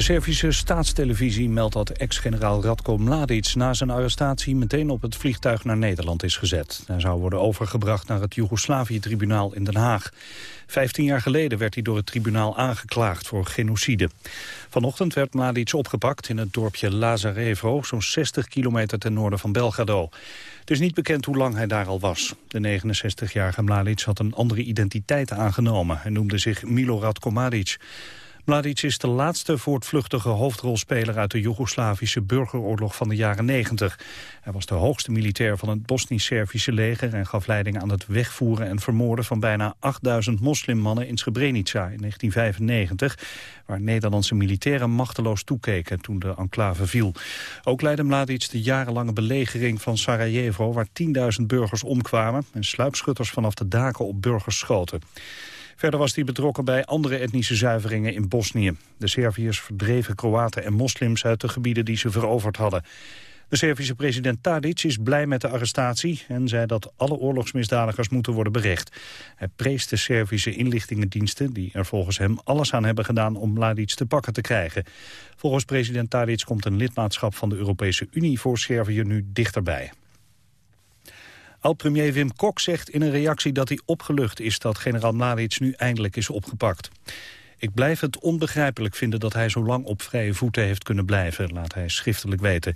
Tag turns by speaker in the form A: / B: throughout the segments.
A: De Servische staatstelevisie meldt dat ex-generaal Radko Mladic... na zijn arrestatie meteen op het vliegtuig naar Nederland is gezet. Hij zou worden overgebracht naar het Joegoslavië-tribunaal in Den Haag. Vijftien jaar geleden werd hij door het tribunaal aangeklaagd voor genocide. Vanochtend werd Mladic opgepakt in het dorpje Lazarevo... zo'n 60 kilometer ten noorden van Belgrado. Het is niet bekend hoe lang hij daar al was. De 69-jarige Mladic had een andere identiteit aangenomen. Hij noemde zich Milorad Komadic. Mladic is de laatste voortvluchtige hoofdrolspeler uit de Joegoslavische burgeroorlog van de jaren 90. Hij was de hoogste militair van het Bosnisch-Servische leger en gaf leiding aan het wegvoeren en vermoorden van bijna 8000 moslimmannen in Srebrenica in 1995, waar Nederlandse militairen machteloos toekeken toen de enclave viel. Ook leidde Mladic de jarenlange belegering van Sarajevo, waar 10.000 burgers omkwamen en sluipschutters vanaf de daken op burgers schoten. Verder was hij betrokken bij andere etnische zuiveringen in Bosnië. De Serviërs verdreven Kroaten en moslims uit de gebieden die ze veroverd hadden. De Servische president Tadic is blij met de arrestatie... en zei dat alle oorlogsmisdadigers moeten worden berecht. Hij prees de Servische inlichtingendiensten... die er volgens hem alles aan hebben gedaan om Mladic te pakken te krijgen. Volgens president Tadic komt een lidmaatschap van de Europese Unie... voor Servië nu dichterbij. Oud-premier Wim Kok zegt in een reactie dat hij opgelucht is dat generaal Mladic nu eindelijk is opgepakt. Ik blijf het onbegrijpelijk vinden dat hij zo lang op vrije voeten heeft kunnen blijven, laat hij schriftelijk weten.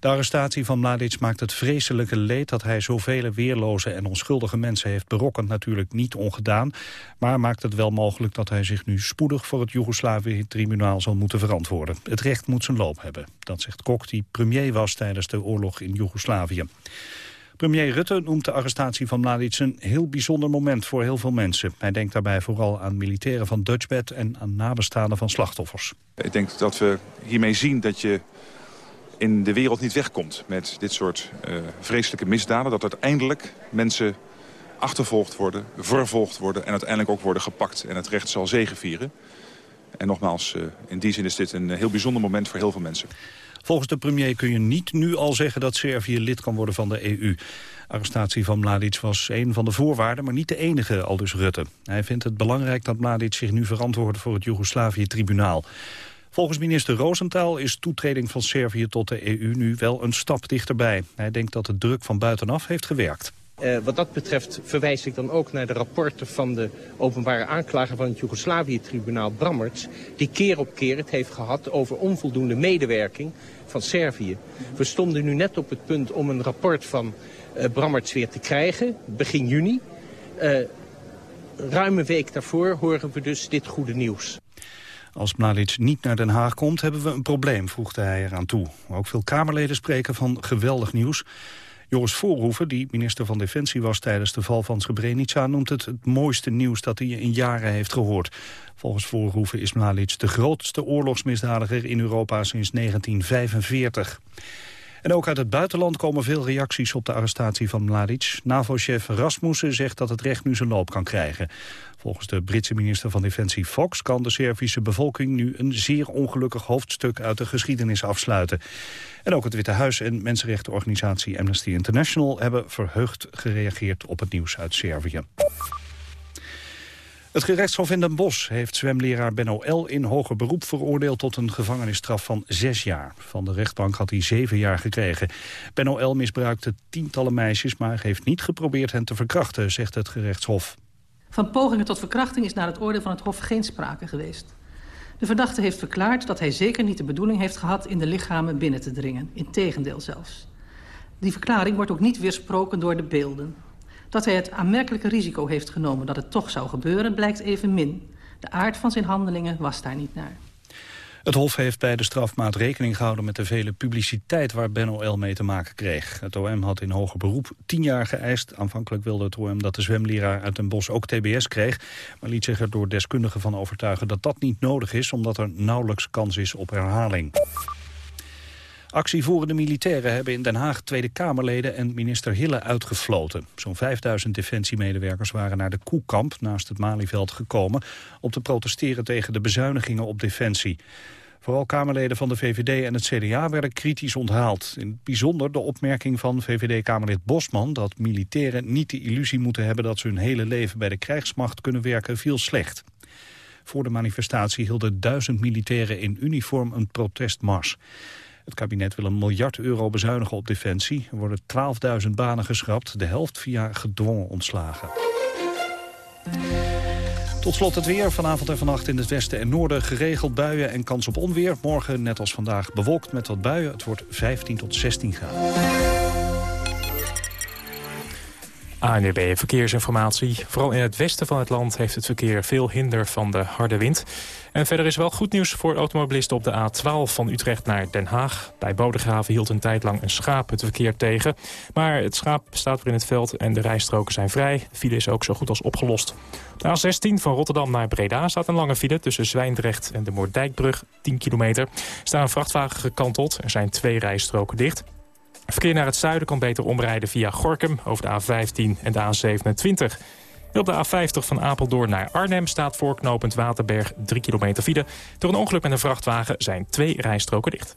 A: De arrestatie van Mladic maakt het vreselijke leed dat hij zoveel weerloze en onschuldige mensen heeft berokkend natuurlijk niet ongedaan, maar maakt het wel mogelijk dat hij zich nu spoedig voor het Joegoslavië-tribunaal zal moeten verantwoorden. Het recht moet zijn loop hebben. Dat zegt Kok, die premier was tijdens de oorlog in Joegoslavië. Premier Rutte noemt de arrestatie van Mladic een heel bijzonder moment voor heel veel mensen. Hij denkt daarbij vooral aan militairen van Dutchbed en aan nabestaanden van slachtoffers.
B: Ik denk dat we hiermee zien dat je in de wereld niet wegkomt met dit soort uh, vreselijke misdaden. Dat uiteindelijk mensen achtervolgd worden, vervolgd worden en uiteindelijk ook worden gepakt. En het recht zal zegevieren. En nogmaals, uh, in die zin is dit een heel bijzonder moment voor heel veel mensen.
A: Volgens de premier kun je niet nu al zeggen dat Servië lid kan worden van de EU. Arrestatie van Mladic was een van de voorwaarden, maar niet de enige, aldus Rutte. Hij vindt het belangrijk dat Mladic zich nu verantwoordt voor het Joegoslavië-tribunaal. Volgens minister Rosenthal is toetreding van Servië tot de EU nu wel een stap dichterbij. Hij denkt dat de druk van buitenaf heeft gewerkt.
C: Uh, wat dat betreft verwijs ik dan ook naar de rapporten van de openbare aanklager van het Joegoslavië-tribunaal Brammerts, die keer op keer het heeft gehad over onvoldoende medewerking van Servië. We stonden nu net op het punt om een rapport van uh, Brammerts weer te krijgen, begin juni. Uh, ruim een week daarvoor horen we dus dit goede nieuws.
A: Als Mladic niet naar Den Haag komt, hebben we een probleem, voegde hij eraan toe. Ook veel Kamerleden spreken van geweldig nieuws. Joris Voorhoeven, die minister van Defensie was tijdens de val van Srebrenica... noemt het het mooiste nieuws dat hij in jaren heeft gehoord. Volgens Voorhoeven is Mladic de grootste oorlogsmisdadiger in Europa sinds 1945. En ook uit het buitenland komen veel reacties op de arrestatie van Mladic. NAVO-chef Rasmussen zegt dat het recht nu zijn loop kan krijgen. Volgens de Britse minister van Defensie Fox kan de Servische bevolking nu een zeer ongelukkig hoofdstuk uit de geschiedenis afsluiten. En ook het Witte Huis en mensenrechtenorganisatie Amnesty International hebben verheugd gereageerd op het nieuws uit Servië. Het gerechtshof in Den Bosch heeft zwemleraar Benno L. in hoger beroep veroordeeld tot een gevangenisstraf van zes jaar. Van de rechtbank had hij zeven jaar gekregen. Benno L. misbruikte tientallen meisjes, maar heeft niet geprobeerd hen te verkrachten, zegt het gerechtshof.
D: Van pogingen tot verkrachting is naar het oordeel van het Hof geen sprake geweest. De verdachte heeft verklaard dat hij zeker niet de bedoeling heeft gehad... in de lichamen binnen te dringen. Integendeel zelfs. Die verklaring wordt ook niet weersproken door de beelden. Dat hij het aanmerkelijke risico heeft genomen dat het toch zou gebeuren... blijkt evenmin. De aard van zijn handelingen was daar niet naar.
A: Het Hof heeft bij de strafmaat rekening gehouden met de vele publiciteit waar Ben mee te maken kreeg. Het OM had in hoger beroep tien jaar geëist. Aanvankelijk wilde het OM dat de zwemleraar uit Den Bosch ook TBS kreeg, maar liet zich er door deskundigen van overtuigen dat dat niet nodig is, omdat er nauwelijks kans is op herhaling. Actievoerende militairen hebben in Den Haag Tweede Kamerleden en minister Hille uitgefloten. Zo'n 5000 defensiemedewerkers waren naar de Koekamp naast het Malieveld gekomen... om te protesteren tegen de bezuinigingen op defensie. Vooral Kamerleden van de VVD en het CDA werden kritisch onthaald. In het bijzonder de opmerking van VVD-Kamerlid Bosman... dat militairen niet de illusie moeten hebben dat ze hun hele leven bij de krijgsmacht kunnen werken, viel slecht. Voor de manifestatie hielden duizend militairen in uniform een protestmars. Het kabinet wil een miljard euro bezuinigen op defensie. Er worden 12.000 banen geschrapt, de helft via gedwongen ontslagen. Tot slot het weer. Vanavond en vannacht in het westen en noorden geregeld buien en kans op onweer. Morgen, net als vandaag, bewolkt met wat buien. Het wordt 15 tot 16 graden.
E: ANWB Verkeersinformatie. Vooral in het westen van het land heeft het verkeer veel hinder van de harde wind. En verder is wel goed nieuws voor automobilisten op de A12 van Utrecht naar Den Haag. Bij Bodegraven hield een tijd lang een schaap het verkeer tegen. Maar het schaap staat weer in het veld en de rijstroken zijn vrij. De file is ook zo goed als opgelost. De A16 van Rotterdam naar Breda staat een lange file tussen Zwijndrecht en de Moordijkbrug, 10 kilometer. Staat een vrachtwagen gekanteld, er zijn twee rijstroken dicht. Verkeer naar het zuiden kan beter omrijden via Gorkum over de A15 en de A27. op de A50 van Apeldoorn naar Arnhem staat voorknopend Waterberg 3 kilometer file. Door een ongeluk met een vrachtwagen zijn twee rijstroken dicht.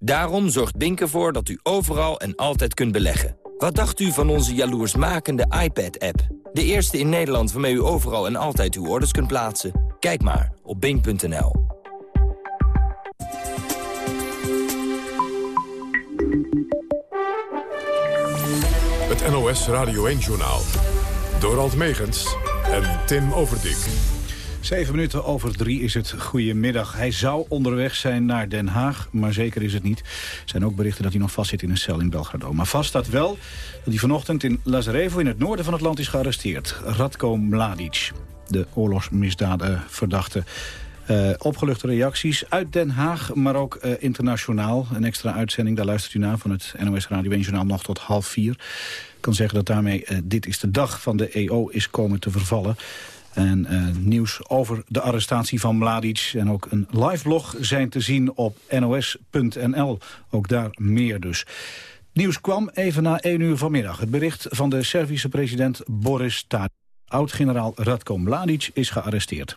F: Daarom zorgt Bink ervoor dat u overal en altijd kunt beleggen. Wat dacht u van onze jaloersmakende iPad-app? De eerste in Nederland waarmee u overal en altijd uw orders kunt plaatsen? Kijk maar op bink.nl.
G: Het NOS Radio 1-journaal. Dorald Megens en Tim Overdijk.
A: Zeven minuten over drie is het. Goedemiddag. Hij zou onderweg zijn naar Den Haag, maar zeker is het niet. Er zijn ook berichten dat hij nog vastzit in een cel in Belgrado. Maar vast staat wel dat hij vanochtend in Lazarevo in het noorden van het land is gearresteerd. Radko Mladic, de oorlogsmisdaden verdachte. Uh, opgeluchte reacties uit Den Haag, maar ook uh, internationaal. Een extra uitzending, daar luistert u naar van het NOS Radio 1 Journaal nog tot half vier. Ik kan zeggen dat daarmee uh, dit is de dag van de EO is komen te vervallen. En uh, nieuws over de arrestatie van Mladic en ook een live blog zijn te zien op nos.nl. Ook daar meer dus. Nieuws kwam even na 1 uur vanmiddag. Het bericht van de Servische president Boris Tadic. Oud-generaal Radko Mladic is gearresteerd.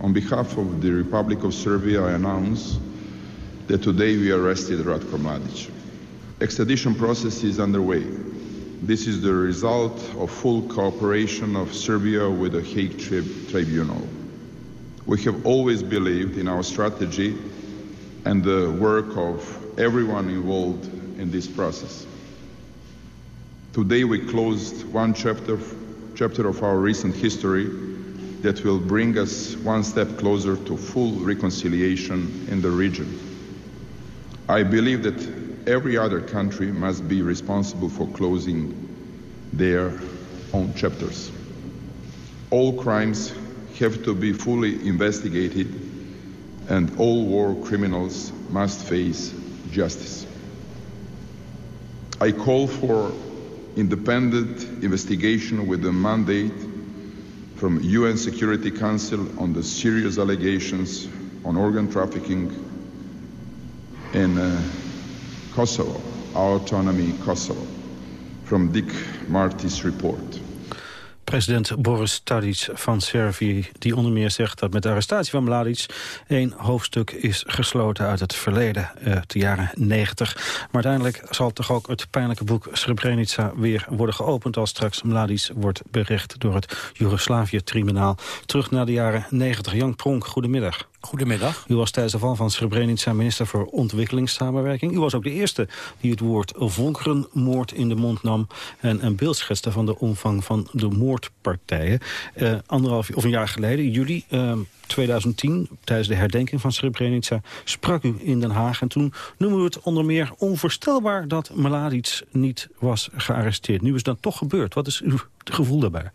H: On behalf of the Republic of Serbia, I announce that today we arrested Radko Mladic. Extradition process is underway. This is the result of full cooperation of Serbia with the Hague tri Tribunal. We have always believed in our strategy and the work of everyone involved in this process. Today we closed one chapter, chapter of our recent history that will bring us one step closer to full reconciliation in the region. I believe that every other country must be responsible for closing their own chapters. All crimes have to be fully investigated and all war criminals must face justice. I call for independent investigation with a mandate from UN Security Council on the serious allegations on organ trafficking in uh, Kosovo, autonomy Kosovo, from Dick Marty's report.
A: President Boris Tadic van Servië, die onder meer zegt dat met de arrestatie van Mladic één hoofdstuk is gesloten uit het verleden, uh, de jaren 90. Maar uiteindelijk zal toch ook het pijnlijke boek Srebrenica weer worden geopend als straks Mladic wordt berecht door het Joegoslavië-tribunaal. Terug naar de jaren 90. Jan Pronk, goedemiddag.
I: Goedemiddag.
A: U was tijdens de val van Srebrenica minister voor ontwikkelingssamenwerking. U was ook de eerste die het woord volkerenmoord in de mond nam... en een beeld schetste van de omvang van de moordpartijen. Uh, anderhalf of een jaar geleden, juli uh, 2010, tijdens de herdenking van Srebrenica... sprak u in Den Haag en toen noemen we het onder meer onvoorstelbaar... dat Mladic niet was gearresteerd. Nu is dat toch gebeurd. Wat is uw gevoel daarbij?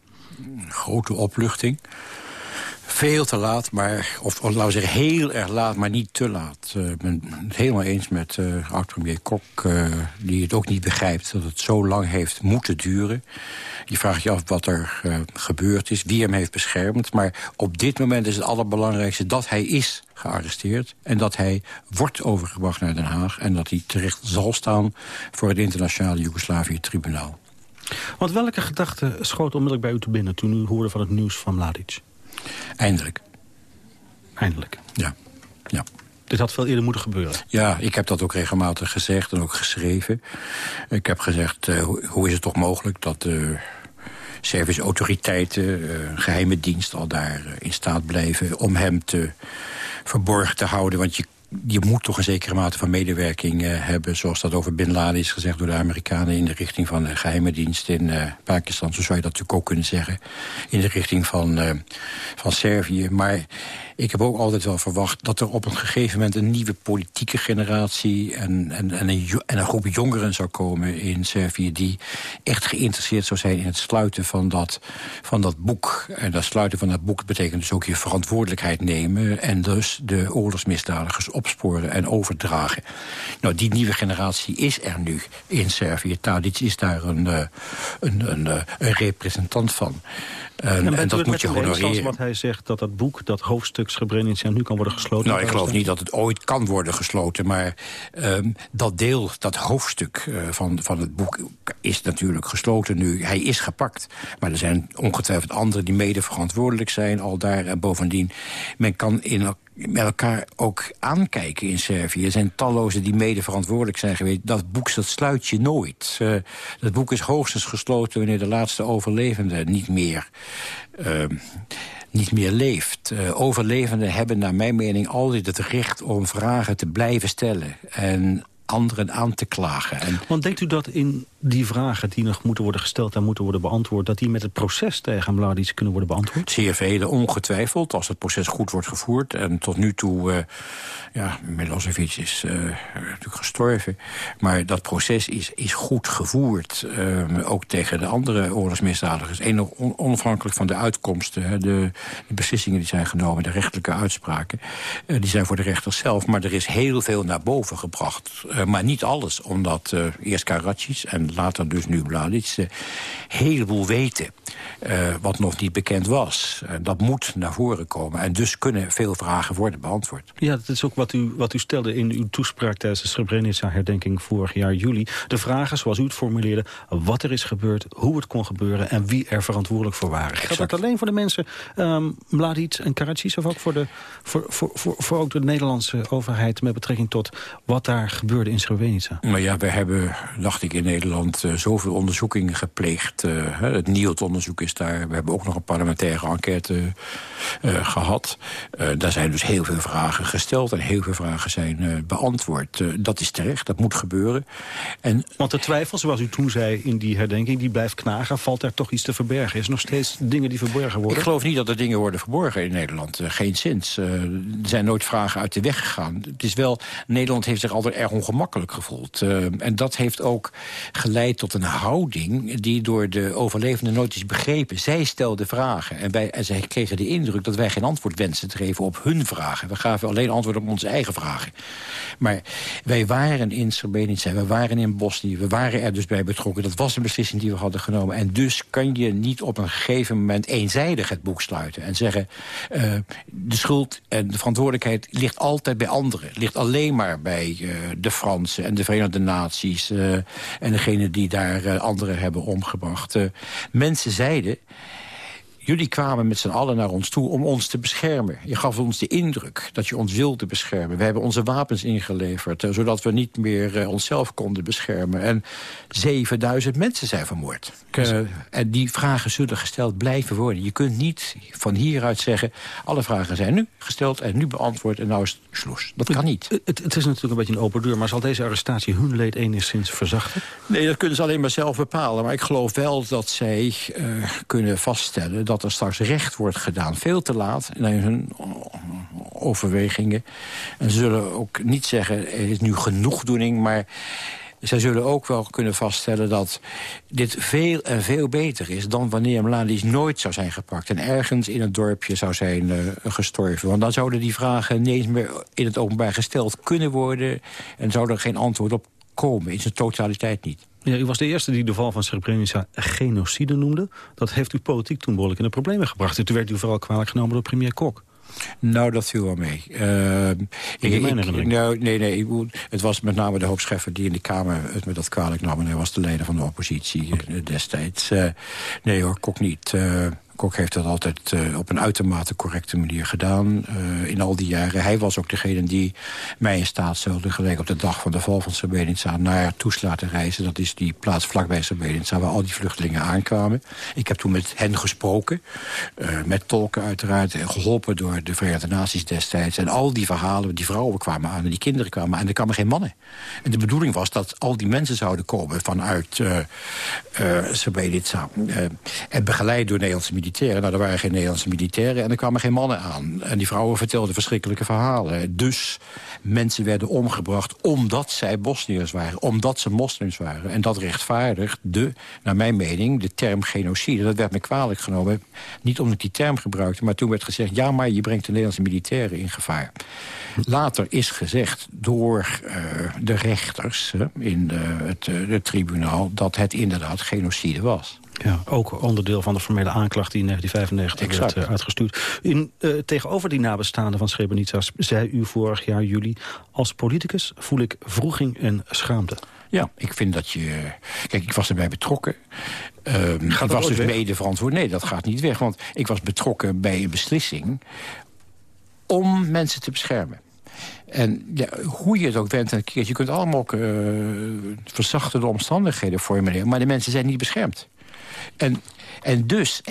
I: Grote opluchting Veel te laat, maar, of, of laten we zeggen heel erg laat, maar niet te laat. Uh, ik ben het helemaal eens met uh, oud-premier Kok, uh, die het ook niet begrijpt... dat het zo lang heeft moeten duren. Je vraagt je af wat er gebeurd is, wie hem heeft beschermd. Maar op dit moment is het allerbelangrijkste dat hij is gearresteerd... en dat hij wordt overgebracht naar Den Haag... en dat hij terecht zal staan voor het internationale Joegoslavië-tribunaal.
A: Want welke gedachte schoot onmiddellijk bij u te binnen... toen u hoorde van het nieuws van Mladic?
I: Eindelijk.
A: Eindelijk?
I: Ja. ja.
A: Dit had veel eerder moeten gebeuren.
I: Ja, ik heb dat ook regelmatig gezegd en ook geschreven. Ik heb gezegd, uh, hoe, is het toch mogelijk dat de Servische autoriteiten... Uh, geheime dienst al daar uh, in staat blijven om hem te verborgen te houden. Want je je moet toch een zekere mate van medewerking uh, hebben... zoals dat over Bin Laden is gezegd door de Amerikanen... in de richting van de geheime dienst in uh, Pakistan. Zo zou je dat natuurlijk ook kunnen zeggen. In de richting van, van Servië. Maar ik heb ook altijd wel verwacht dat er op een gegeven moment... een nieuwe politieke generatie en, en, en, een, en een groep jongeren zou komen in Servië... die echt geïnteresseerd zou zijn in het sluiten van dat, van dat boek. En dat sluiten van dat boek betekent dus ook je verantwoordelijkheid nemen... en dus de oorlogsmisdadigers opsporen en overdragen. Nou, die nieuwe generatie is er nu in Servië. Tadic is daar een, een, een, een representant van.
A: En, en, en dat moet je honoreren. wat hij zegt, dat dat boek, dat hoofdstuk Srebrenica nu kan worden gesloten?
I: Nou, ik geloof niet dat het ooit kan worden gesloten. Maar um, dat deel, dat hoofdstuk uh, van, van het boek is natuurlijk gesloten nu. Hij is gepakt. Maar er zijn ongetwijfeld anderen die mede verantwoordelijk zijn al daar. En bovendien, men kan in met elkaar ook aankijken in Servië. Er zijn tallozen die mede verantwoordelijk zijn geweest. Dat boek sluit je nooit. Uh, dat boek is hoogstens gesloten wanneer de laatste overlevende niet meer... Uh, niet meer leeft. Uh, overlevenden hebben naar mijn mening altijd het recht om vragen te blijven stellen. En anderen aan te klagen. En...
A: Want denkt u dat in die vragen die nog moeten worden gesteld en moeten worden beantwoord... dat die met het proces tegen Mladic kunnen worden beantwoord?
I: Zeer vele, ongetwijfeld, als het proces goed wordt gevoerd. En tot nu toe, uh, ja, Milosevic is uh, natuurlijk gestorven. Maar dat proces is, is goed gevoerd. Uh, ook tegen de andere oorlogsmisdadigers. Eén onafhankelijk van de uitkomsten, de, de, beslissingen die zijn genomen... de rechtelijke uitspraken, die zijn voor de rechters zelf. Maar er is heel veel naar boven gebracht. maar niet alles, omdat eerst Karadzic en later dus nu Mladic, een heleboel weten. Uh, wat nog niet bekend was. Uh, dat moet naar voren komen. En dus kunnen veel vragen worden beantwoord.
A: Ja, dat is ook wat u, wat u stelde in uw toespraak... tijdens de Srebrenica-herdenking vorig jaar juli. De vragen, zoals u het formuleerde, wat er is gebeurd... hoe het kon gebeuren en wie er verantwoordelijk voor waren. Geldt dat alleen voor de mensen um, Mladic en Karadzic... of ook voor, de, voor, voor, voor, voor ook de Nederlandse overheid... met betrekking tot wat daar gebeurde in Srebrenica?
I: Maar ja, we hebben, dacht ik, in Nederland... Uh, zoveel onderzoekingen gepleegd. Uh, het NIOT-onderzoek is daar. We hebben ook nog een parlementaire enquête uh, gehad. Daar zijn dus heel veel vragen gesteld en heel veel vragen zijn beantwoord. dat is terecht, dat moet gebeuren.
A: En, Want de twijfel, zoals u toen zei in die herdenking, die blijft knagen. Valt er toch iets te verbergen? Is er nog steeds dingen die verborgen worden?
I: Ik geloof niet dat er dingen worden verborgen in Nederland. geen zins. er zijn nooit vragen uit de weg gegaan. Het is wel, Nederland heeft zich altijd erg ongemakkelijk gevoeld. en dat heeft ook geleid tot een houding die door de overlevenden nooit is begrepen. Zij stelden vragen en, wij, en zij kregen de indruk dat wij geen antwoord wensen te geven op hun vragen. We gaven alleen antwoord op onze eigen vragen. Maar wij waren in Srebrenica, we waren in Bosnië, we waren er dus bij betrokken. Dat was een beslissing die we hadden genomen. En dus kan je niet op een gegeven moment eenzijdig het boek sluiten. En zeggen, uh, de schuld en de verantwoordelijkheid ligt altijd bij anderen. Ligt alleen maar bij uh, de Fransen en de Verenigde Naties. Uh, en degene die daar anderen hebben omgebracht. mensen zeiden jullie kwamen met z'n allen naar ons toe om ons te beschermen. Je gaf ons de indruk dat je ons wilde beschermen. We hebben onze wapens ingeleverd, eh, zodat we niet meer uh, onszelf konden beschermen. En 7000 mensen zijn vermoord. Uh, en die vragen zullen gesteld blijven worden. Je kunt niet van hieruit zeggen... alle vragen zijn nu gesteld en nu beantwoord en nou is het sloes. Dat kan niet.
A: Het, het, is natuurlijk een beetje een open deur... maar zal deze arrestatie hun leed enigszins verzachten?
I: Nee, dat kunnen ze alleen maar zelf bepalen. Maar ik geloof wel dat zij uh, kunnen vaststellen... dat er straks recht wordt gedaan. Veel te laat in hun overwegingen. En ze zullen ook niet zeggen, er is nu genoegdoening... maar zij zullen ook wel kunnen vaststellen dat dit veel en veel beter is... dan wanneer Mladic nooit zou zijn gepakt... en ergens in het dorpje zou zijn uh, gestorven. Want dan zouden die vragen niet meer in het openbaar gesteld kunnen worden... en zou er geen antwoord op komen, in zijn totaliteit niet.
J: Ja, u was de eerste die de val van Srebrenica genocide noemde. Dat heeft u politiek toen behoorlijk in de problemen gebracht. En toen werd u vooral kwalijk genomen door premier Kok.
I: Nou, dat viel wel mee. Uh, ik, ik, nou, nee, nee, het was met name de hoop Scheffer die in de Kamer het me dat kwalijk nam. En hij was de leider van de oppositie okay. Eh, destijds. Uh, nee hoor, Kok niet. Uh, Kok heeft dat altijd uh, op een uitermate correcte manier gedaan. Uh, in al die jaren. Hij was ook degene die mij in staat stelde... gelijk op de dag van de val van Srebrenica... naar Toes laten reizen. Dat is die plaats vlakbij Srebrenica... waar al die vluchtelingen aankwamen. Ik heb toen met hen gesproken. Uh, met tolken uiteraard. Geholpen door de Verenigde Naties destijds. En al die verhalen, die vrouwen kwamen aan... en die kinderen kwamen aan. En er kwamen geen mannen. En de bedoeling was dat al die mensen zouden komen... vanuit Srebrenica. en begeleid door Nederlandse militairen. Nou, er waren geen Nederlandse militairen en er kwamen geen mannen aan. En die vrouwen vertelden verschrikkelijke verhalen. Dus mensen werden omgebracht omdat zij Bosniërs waren. Omdat ze moslims waren. En dat rechtvaardigt de, naar mijn mening, de term genocide. Dat werd me kwalijk genomen. Niet omdat ik die term gebruikte, maar toen werd gezegd... ja, maar je brengt de Nederlandse militairen in gevaar. Later is gezegd door uh, de rechters in de, het, uh, het tribunaal... dat het inderdaad genocide was.
J: Ja, ook onderdeel van de formele aanklacht die in 1995 exact. werd uh, uitgestuurd. In, uh, tegenover die nabestaanden van Srebrenica zei u vorig jaar juli... als politicus voel ik vroeging en schaamte.
I: Ja, ik vind dat je... Kijk, ik was erbij betrokken. Ik was dus mede verantwoord. Nee, dat gaat niet weg. Want ik was betrokken bij een beslissing... om mensen te beschermen. En ja, hoe je het ook en keert... je kunt allemaal uh, verzachtende omstandigheden formuleren... maar de mensen zijn niet beschermd. En, en dus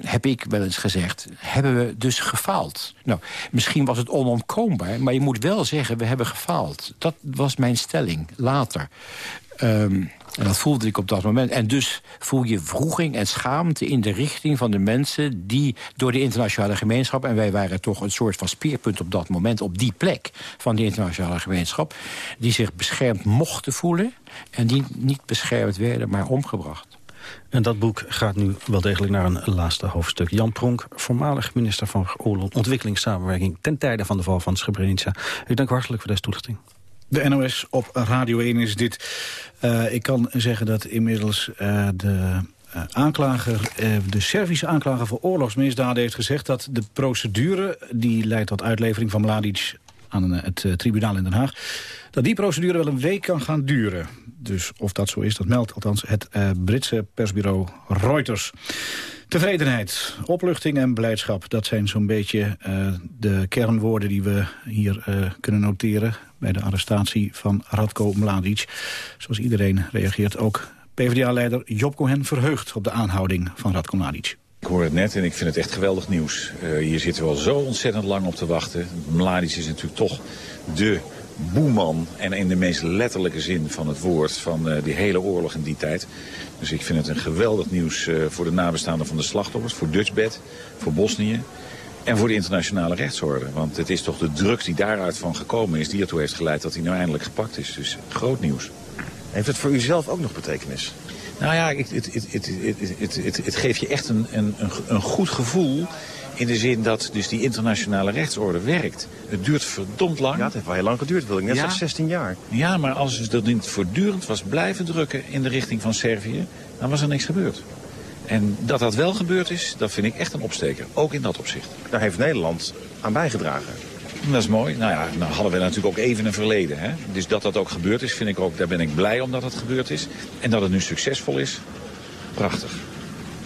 I: heb, ik wel eens gezegd, hebben we dus gefaald. Nou, misschien was het onontkoombaar, maar je moet wel zeggen, we hebben gefaald. Dat was mijn stelling, later. Um, en dat voelde ik op dat moment. En dus voel je vroeging en schaamte in de richting van de mensen... die door de internationale gemeenschap... en wij waren toch een soort van speerpunt op dat moment... op die plek van de internationale gemeenschap... die zich beschermd mochten voelen... en die niet beschermd werden, maar omgebracht.
J: En dat boek gaat nu wel degelijk naar een laatste hoofdstuk. Jan Pronk, voormalig minister van Ontwikkelingssamenwerking... ten tijde van de val van Srebrenica. Ik dank hartelijk voor deze toelichting.
A: De NOS op Radio 1 is dit. Uh, ik kan zeggen dat inmiddels uh, de uh, aanklager, de Servische aanklager voor oorlogsmisdaden heeft gezegd... dat de procedure die leidt tot uitlevering van Mladic aan het tribunaal in Den Haag dat die procedure wel een week kan gaan duren. Dus of dat zo is, dat meldt althans het uh, Britse persbureau Reuters. Tevredenheid, opluchting en blijdschap, dat zijn zo'n beetje de kernwoorden die we hier kunnen noteren bij de arrestatie van Radko Mladic. Zoals iedereen reageert, ook PvdA-leider Job Cohen verheugd op de aanhouding van Radko Mladic.
K: Ik hoor het net en ik vind het echt geweldig nieuws. Uh, hier zitten we al zo ontzettend lang op te wachten. Mladic is natuurlijk toch de boeman. En in de meest letterlijke zin van het woord van uh, die hele oorlog in die tijd. Dus ik vind het een geweldig nieuws uh, voor de nabestaanden van de slachtoffers. Voor Dutchbed, voor Bosnië. En voor de internationale rechtsorde. Want het is toch de druk die daaruit van gekomen is... die ertoe heeft geleid dat hij nu eindelijk gepakt is. Dus groot nieuws.
L: Heeft het voor u zelf ook nog betekenis?
K: Nou ja, het, het, het, het geeft je echt een, een, een goed gevoel in de zin dat dus die internationale rechtsorde werkt. Het duurt verdomd lang.
L: Ja, het heeft wel heel lang geduurd, wil ik net ja. 16 jaar.
K: Ja, maar als het dat niet voortdurend was blijven drukken in de richting van Servië, dan was er niks gebeurd. En dat dat wel gebeurd is, dat vind ik echt een opsteker. Ook in dat opzicht.
L: Daar heeft Nederland aan bijgedragen.
K: Dat is mooi. Nou ja, nou hadden we natuurlijk ook even een verleden. Hè? Dus dat dat ook gebeurd is, vind ik ook, daar ben ik blij om dat het gebeurd is. En dat het nu succesvol is, prachtig.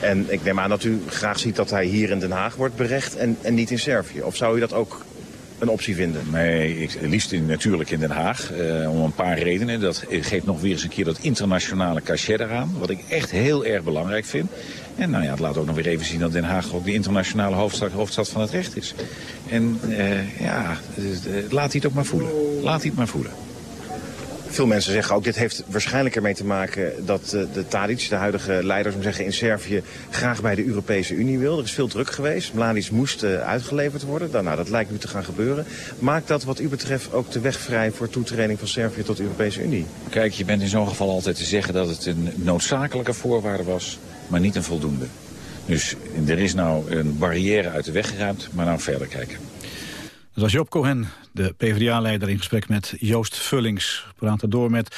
L: En ik neem aan dat u graag ziet dat hij hier in Den Haag wordt berecht en, en niet in Servië. Of zou u dat ook een optie vinden?
K: Nee, ik, liefst in, natuurlijk in Den Haag. Uh, om een paar redenen. Dat geeft nog weer eens een keer dat internationale cachet eraan. Wat ik echt heel erg belangrijk vind. En nou ja, het laat ook nog weer even zien dat Den Haag ook de internationale hoofdstad, hoofdstad van het recht is. En uh, ja, laat hij het ook maar voelen. Laat hij het maar voelen.
L: Veel mensen zeggen ook, dit heeft waarschijnlijk ermee te maken dat uh, de Tadic, de huidige leider om zeggen, in Servië, graag bij de Europese Unie wil. Er is veel druk geweest. Mladic moest uh, uitgeleverd worden. Nou, nou, dat lijkt nu te gaan gebeuren. Maakt dat wat u betreft ook de weg vrij voor toetreding van Servië tot de Europese Unie?
K: Kijk, je bent in zo'n geval altijd te zeggen dat het een noodzakelijke voorwaarde was, maar niet een voldoende. Dus er is nou een barrière uit de weg geruimd, maar nou verder kijken.
M: Dat was Job Cohen, de PvdA-leider in gesprek met Joost Vullings. We praten door met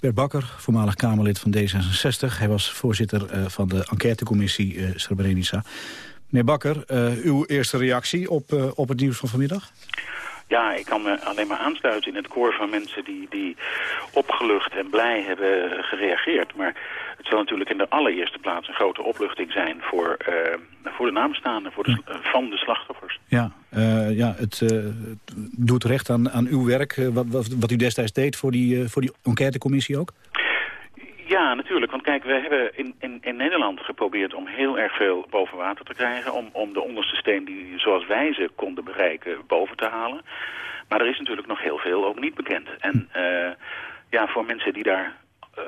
M: Bert Bakker, voormalig Kamerlid van D66. Hij was voorzitter uh, van de enquêtecommissie uh, Srebrenica. Meneer Bakker, uh, uw eerste reactie op, op het nieuws van vanmiddag?
N: Ja, ik kan me alleen maar aansluiten in het koor van mensen die, die opgelucht en blij hebben gereageerd. Maar het zal natuurlijk in de allereerste plaats een grote opluchting zijn voor, uh, voor de nabestaanden, voor de, van de slachtoffers.
M: Ja, uh, ja het, uh, doet recht aan, aan uw werk, wat, wat, wat, u destijds deed voor die, voor die enquêtecommissie ook?
N: Ja, natuurlijk. Want kijk, we hebben in, in, in Nederland geprobeerd om heel erg veel boven water te krijgen. Om, om de onderste steen die zoals wij ze konden bereiken boven te halen. Maar er is natuurlijk nog heel veel ook niet bekend. En uh, ja, voor mensen die daar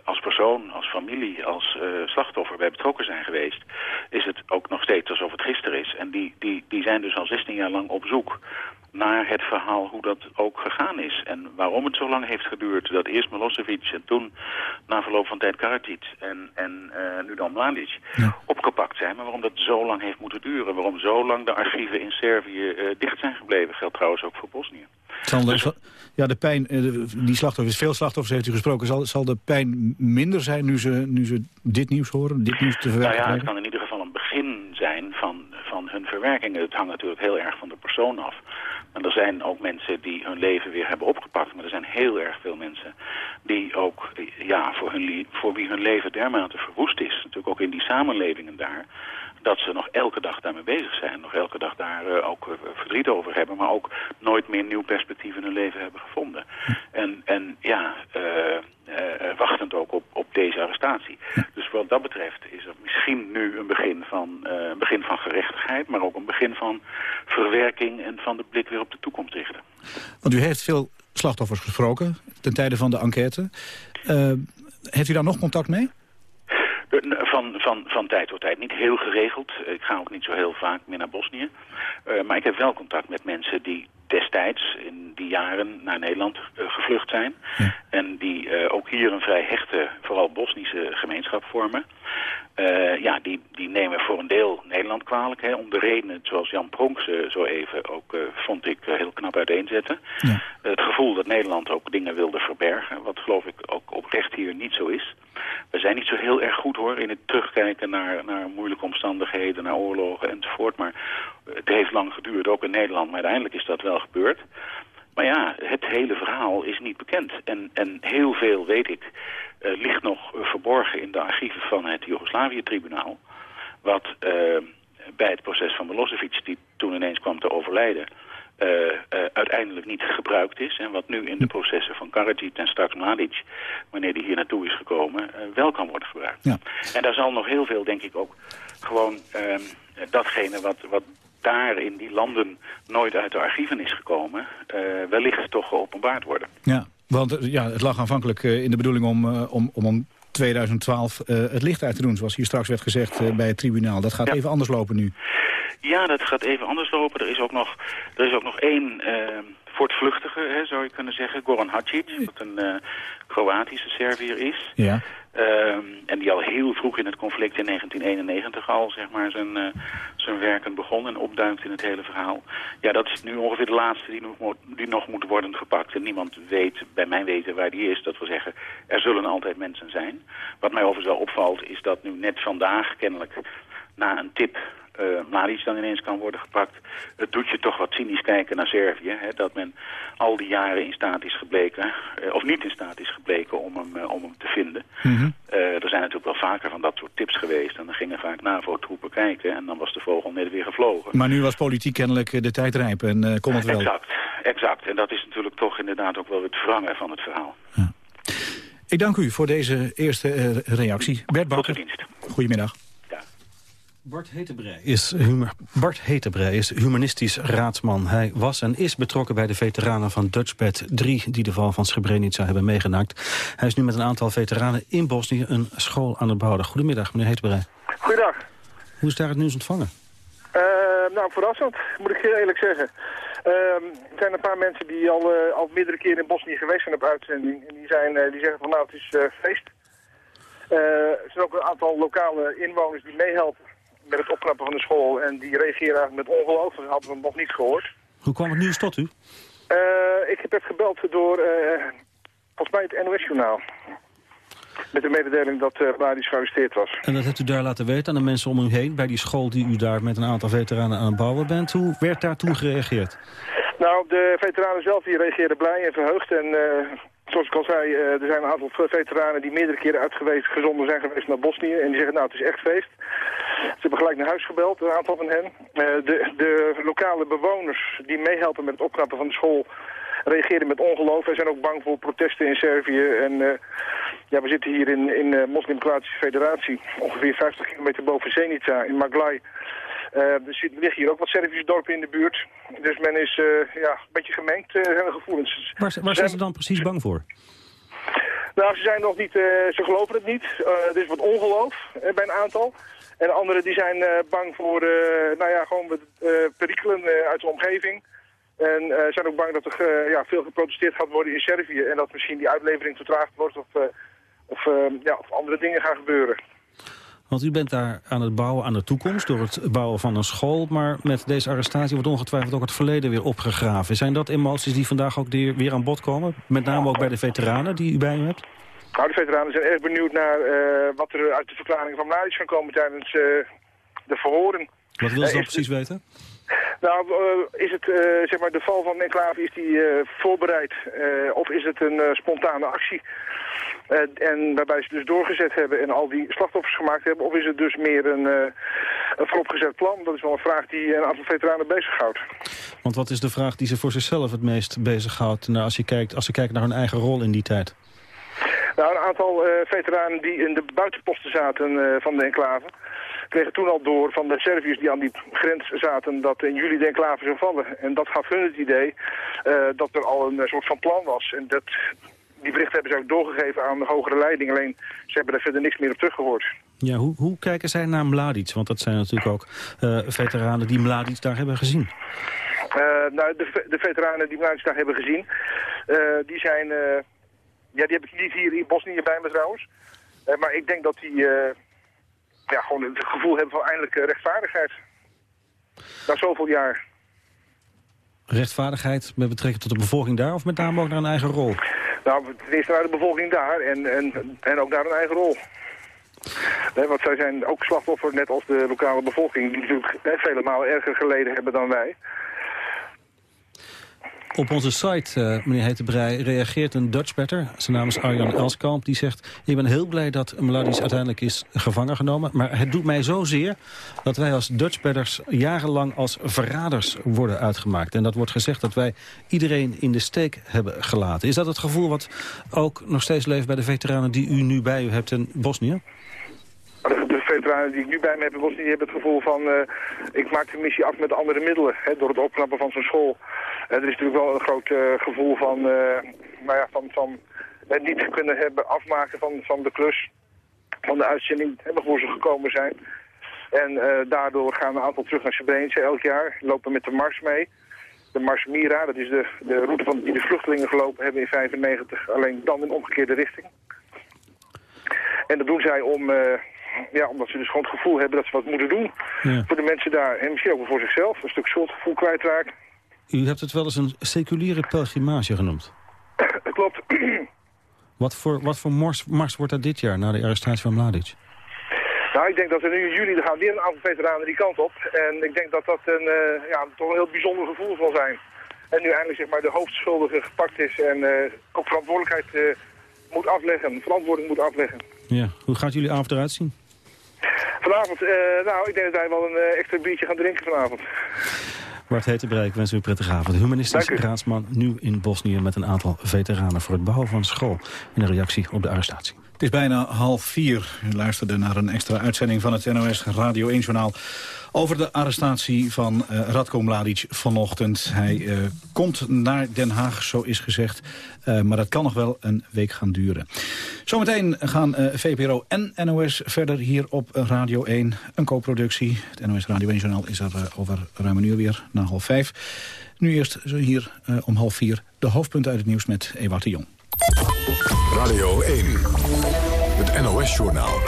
N: als persoon, als familie, als uh, slachtoffer bij betrokken zijn geweest... is het ook nog steeds alsof het gisteren is. En die, die, die zijn dus al 16 jaar lang op zoek naar het verhaal hoe dat ook gegaan is. En waarom het zo lang heeft geduurd dat eerst Milosevic en toen na verloop van tijd Karadzic en, en uh, nu dan Mladic ja. Opgepakt zijn. Maar waarom dat zo lang heeft moeten duren. Waarom zo lang de archieven in Servië uh, dicht zijn gebleven. Geldt trouwens ook voor Bosnië.
M: Dus, ja, de pijn, die slachtoffers, veel slachtoffers heeft u gesproken. Zal, zal de pijn minder zijn nu ze, nu ze dit nieuws horen, dit nieuws te verwerken
N: Nou ja, het kan in ieder geval een begin zijn van, van hun verwerking. Het hangt natuurlijk heel erg van de persoon af. En er zijn ook mensen die hun leven weer hebben opgepakt. Maar er zijn heel erg veel mensen die ook, ja, voor, hun, voor wie hun leven dermate verwoest is. Natuurlijk ook in die samenlevingen daar. Dat ze nog elke dag daarmee bezig zijn. Nog elke dag daar uh, ook uh, verdriet over hebben. Maar ook nooit meer nieuw perspectief in hun leven hebben gevonden. En, en ja, uh, wachtend ook op, op deze arrestatie. Dus wat dat betreft is er misschien nu een begin van, begin van gerechtigheid. Maar ook een begin van verwerking en van de blik weer op de toekomst richten.
M: Want u heeft veel slachtoffers gesproken ten tijde van de enquête. heeft u daar nog contact mee?
N: Van, van, van tijd tot tijd. Niet heel geregeld. Ik ga ook niet zo heel vaak meer naar Bosnië. Uh, maar ik heb wel contact met mensen die destijds in die jaren naar Nederland uh, gevlucht zijn. Ja. En die uh, ook hier een vrij hechte, vooral Bosnische gemeenschap vormen. ja, die, die nemen voor een deel Nederland kwalijk. Hè, om de redenen zoals Jan Pronk zo even ook, vond ik, heel knap uiteenzetten. Ja. het gevoel dat Nederland ook dingen wilde verbergen. Wat geloof ik ook oprecht hier niet zo is. We zijn niet zo heel erg goed hoor in het terugkijken naar, naar moeilijke omstandigheden, naar oorlogen enzovoort. Maar het heeft lang geduurd, ook in Nederland, maar uiteindelijk is dat wel gebeurd. Maar ja, het hele verhaal is niet bekend. En, en heel veel, weet ik, uh, ligt nog verborgen in de archieven van het Joegoslavië-tribunaal. Wat uh, bij het proces van Milosevic, die toen ineens kwam te overlijden... Uh, uh, uiteindelijk niet gebruikt is. En wat nu in de processen van Karadzic en straks Mladic, wanneer die hier naartoe is gekomen, wel kan worden gebruikt. Ja. En daar zal nog heel veel, denk ik, ook gewoon ehm, datgene wat, wat daar in die landen nooit uit de archieven is gekomen, wellicht toch geopenbaard worden.
M: Ja, want ja, het lag aanvankelijk in de bedoeling om, om, om 2012 het licht uit te doen, zoals hier straks werd gezegd bij het tribunaal. Dat gaat ja. even anders lopen nu.
N: Ja, dat gaat even anders lopen. Er is ook nog, er is ook nog één uh, voortvluchtige, hè, zou je kunnen zeggen, Goran Hadjic, wat een Kroatische Serviër is.
M: Ja.
N: Uh, en die al heel vroeg in het conflict in 1991 al, zeg maar, zijn, uh, zijn werken begon en opduikt in het hele verhaal. Ja, dat is nu ongeveer de laatste die nog, die nog moet worden gepakt. En niemand weet, bij mijn weten, waar die is. Dat wil zeggen, er zullen altijd mensen zijn. Wat mij overigens wel opvalt, is dat nu net vandaag kennelijk na een tip uh, Mladic dan ineens kan worden gepakt. Het doet je toch wat cynisch kijken naar Servië. Hè, dat men al die jaren in staat is gebleken, uh, of niet in staat is gebleken om hem, uh, om hem te vinden. Mm -hmm. er zijn natuurlijk wel vaker van dat soort tips geweest. En dan gingen vaak NAVO-troepen kijken en dan was de vogel net weer gevlogen.
M: Maar nu was politiek kennelijk de tijd rijp en kon het wel.
N: Exact, exact. En dat is natuurlijk toch inderdaad ook wel het wrangen van het verhaal.
M: Ja. Ik dank u voor deze eerste reactie. Bert Bakker, goedemiddag.
J: Bart Hetebrei is, Bart Hetebrei is humanistisch raadsman. Hij was en is betrokken bij de veteranen van Dutchbed 3... die de val van Srebrenica hebben meegemaakt. Hij is nu met een aantal veteranen in Bosnië een school aan het bouwen. Goedemiddag, meneer Hetebrei.
O: Goedendag.
J: Hoe is daar het nieuws ontvangen?
O: Uh, nou, verrassend, moet ik eerlijk zeggen. Uh, er zijn een paar mensen die al, uh, al meerdere keren in Bosnië geweest zijn op uitzending. En die, zijn, die zeggen van nou, het is feest. er zijn ook een aantal lokale inwoners die meehelpen met het opknappen van de school. En die reageren eigenlijk met ongeloof. Dat hadden we nog niet gehoord.
J: Hoe kwam het nieuws tot u?
O: Uh, ik heb gebeld door, uh, volgens mij het NOS-journaal. Met de mededeling dat uh, Mladic gearresteerd was.
J: En dat hebt u daar laten weten aan de mensen om u heen... bij die school die u daar met een aantal veteranen aan het bouwen bent. Hoe werd daar toen gereageerd?
O: Nou, de veteranen zelf die reageerden blij en verheugd. En zoals ik al zei, er zijn een aantal veteranen die meerdere keren uitgewezen, gezonden zijn geweest naar Bosnië. En die zeggen, nou, het is echt feest. Ze hebben gelijk naar huis gebeld, een aantal van hen. Uh, de, de lokale bewoners die meehelpen met het opknappen van de school reageren met ongeloof. Wij zijn ook bang voor protesten in Servië. En uh, ja, we zitten hier in, in de Moslim-Kroatische Federatie, ongeveer 50 kilometer boven Zenica in Maglaj. Uh, er liggen hier ook wat Servische dorpen in de buurt. Dus men is ja, een beetje gemengd, uh, gevoelens.
J: Waar, waar zijn ze dan precies bang voor?
O: Nou, ze zijn nog niet, ze geloven het niet. er is wat ongeloof bij een aantal. En anderen die zijn uh, bang voor uh, nou ja, gewoon uh, perikelen uit de omgeving. En zijn ook bang dat er ja, veel geprotesteerd gaat worden in Servië. En dat misschien die uitlevering vertraagd wordt of, of, ja, of andere dingen gaan gebeuren.
J: Want u bent daar aan het bouwen aan de toekomst door het bouwen van een school. Maar met deze arrestatie wordt ongetwijfeld ook het verleden weer opgegraven. Zijn dat emoties die vandaag ook weer aan bod komen? Met name ook bij de veteranen die u bij u hebt?
O: Nou, de veteranen zijn erg benieuwd naar uh, wat er uit de verklaring van Mladic kan komen tijdens uh, de verhoren.
J: Wat wil ze dan precies weten?
O: Nou, uh, is het, zeg maar, de val van Enclave, is die voorbereid of is het een spontane actie? En waarbij ze dus doorgezet hebben en al die slachtoffers gemaakt hebben, of is het dus meer een, een vooropgezet plan? Dat is wel een vraag die een aantal veteranen bezighoudt.
J: Want wat is de vraag die ze voor zichzelf het meest bezighoudt nou, als, je kijkt, als ze kijken naar hun eigen rol in die tijd?
O: Nou, een aantal uh, veteranen die in de buitenposten zaten uh, van de enclave kregen toen al door van de Serviërs die aan die grens zaten dat in juli de enclave zou vallen. En dat gaf hun het idee uh, dat er al een soort van plan was. En dat, die berichten hebben ze ook doorgegeven aan de hogere leiding. Alleen ze hebben er verder niks meer op teruggehoord.
J: Ja, hoe, hoe kijken zij naar Mladic? Want dat zijn natuurlijk ook veteranen die Mladic daar hebben gezien.
O: nou, de, de, veteranen die Mladic daar hebben gezien, die zijn ja, die heb ik niet hier in Bosnië bij me trouwens. Maar ik denk dat die ja, gewoon het gevoel hebben van eindelijke rechtvaardigheid. Na zoveel jaar.
J: Rechtvaardigheid met betrekking tot de bevolking daar of met name ook naar een eigen rol?
O: Nou, ten eerste naar de bevolking daar en, en, en ook naar een eigen rol. Want zij zijn ook slachtoffer, net als de lokale bevolking, die natuurlijk vele malen erger geleden hebben dan wij.
J: Op onze site, uh, meneer Hetebrei, reageert een Dutchbatter. Zijn naam is Arjan Elskamp. Die zegt, ik ben heel blij dat Mladic uiteindelijk is gevangen genomen. Maar het doet mij zozeer dat wij als Dutchbatters jarenlang als verraders worden uitgemaakt. En dat wordt gezegd dat wij iedereen in de steek hebben gelaten. Is dat het gevoel wat ook nog steeds leeft bij de veteranen die u nu bij u hebt in Bosnië?
O: Die ik nu bij me heb in Bosnië hebben het gevoel van... Uh, ik maak de missie af met andere middelen. Hè, door het opknappen van zo'n school. Uh, er is natuurlijk wel een groot uh, gevoel van, nou ja, van, van het niet kunnen hebben afmaken van, van de klus. Van de uitzending waarvoor ze gekomen zijn. En daardoor gaan een aantal terug naar Srebrenica elk jaar. Lopen met de Mars mee. De Mars Mira, dat is de, de route van, die de vluchtelingen gelopen hebben in 95. Alleen dan in omgekeerde richting. En dat doen zij om, ja, omdat ze dus gewoon het gevoel hebben dat ze wat moeten doen ja. voor de mensen daar. En misschien ook voor zichzelf, een stuk schuldgevoel kwijtraken.
J: U hebt het wel eens een seculiere pelgrimage genoemd.
O: Klopt.
J: Wat voor, wat voor mars, mars wordt dat dit jaar, na de arrestatie van Mladic?
O: Nou, ik denk dat er nu in juli, er gaan weer een aantal veteranen die kant op. En ik denk dat dat een, uh, ja, toch een heel bijzonder gevoel zal zijn. En nu eindelijk zeg maar, de hoofdschuldige gepakt is en uh, ook verantwoordelijkheid uh, moet afleggen, verantwoording moet afleggen.
J: Ja, hoe gaat jullie avond eruit zien?
O: Vanavond, uh, nou, ik denk dat wij wel een uh, extra biertje gaan drinken vanavond.
J: Bart Hetenbrijk, wens u een prettige avond. De humanistisch raadsman nu in Bosnië met een aantal veteranen... voor het bouwen van school in een reactie op de arrestatie.
M: Het is bijna half vier. U luisterde naar een extra uitzending van het NOS Radio 1-journaal... over de arrestatie van uh, Radko Mladic vanochtend. Hij uh, komt naar Den Haag, zo is gezegd. Uh, maar dat kan nog wel een week gaan duren. Zometeen gaan VPRO en NOS verder hier op Radio 1. Een co-productie. Het NOS Radio 1-journaal is er over ruim een uur weer, na half vijf. Nu eerst hier om half vier de hoofdpunten uit het nieuws met Ewout de Jong.
G: Radio 1, het NOS-journaal.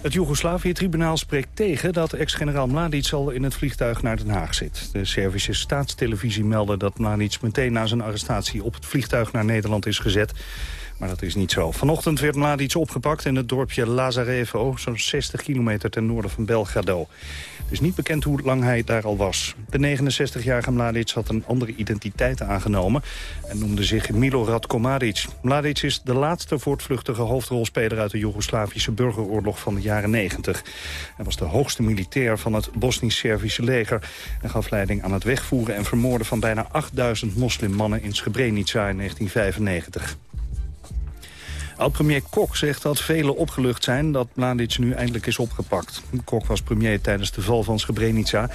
A: Het Joegoslavië-tribunaal spreekt tegen dat ex-generaal Mladic al in het vliegtuig naar Den Haag zit. De Servische staatstelevisie meldde dat Mladic meteen na zijn arrestatie op het vliegtuig naar Nederland is gezet. Maar dat is niet zo. Vanochtend werd Mladic opgepakt in het dorpje Lazarevo, zo'n 60 kilometer ten noorden van Belgrado. Het is niet bekend hoe lang hij daar al was. De 69-jarige Mladic had een andere identiteit aangenomen... en noemde zich Milorad Komaric. Mladic is de laatste voortvluchtige hoofdrolspeler... uit de Joegoslavische burgeroorlog van de jaren 90. Hij was de hoogste militair van het Bosnisch-Servische leger... en gaf leiding aan het wegvoeren en vermoorden van bijna 8000 moslimmannen in Srebrenica in 1995. Oud-premier Kok zegt dat velen opgelucht zijn dat Mladic nu eindelijk is opgepakt. Kok was premier tijdens de val van Srebrenica.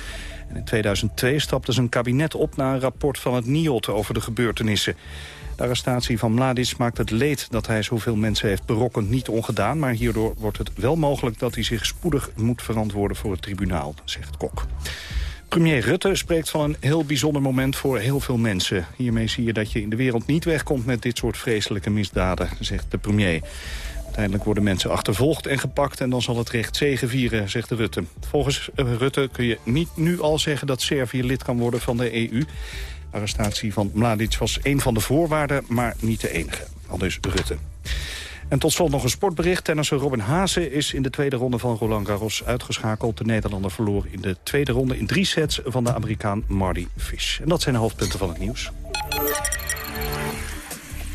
A: En in 2002 stapte zijn kabinet op na een rapport van het NIOT over de gebeurtenissen. De arrestatie van Mladic maakt het leed dat hij zoveel mensen heeft berokkend niet ongedaan. Maar hierdoor wordt het wel mogelijk dat hij zich spoedig moet verantwoorden voor het tribunaal, zegt Kok. Premier Rutte spreekt van een heel bijzonder moment voor heel veel mensen. Hiermee zie je dat je in de wereld niet wegkomt met dit soort vreselijke misdaden, zegt de premier. Uiteindelijk worden mensen achtervolgd en gepakt en dan zal het recht zegevieren, zegt Rutte. Volgens eh, Rutte kun je niet nu al zeggen dat Servië lid kan worden van de EU. arrestatie van Mladic was een van de voorwaarden, maar niet de enige. Al dus Rutte. En tot slot nog een sportbericht. Tennisser Robin Haase is in de tweede ronde van Roland Garros uitgeschakeld. De Nederlander verloor in de tweede ronde in drie sets van de Amerikaan Marty Fish. En dat zijn de hoofdpunten van het nieuws.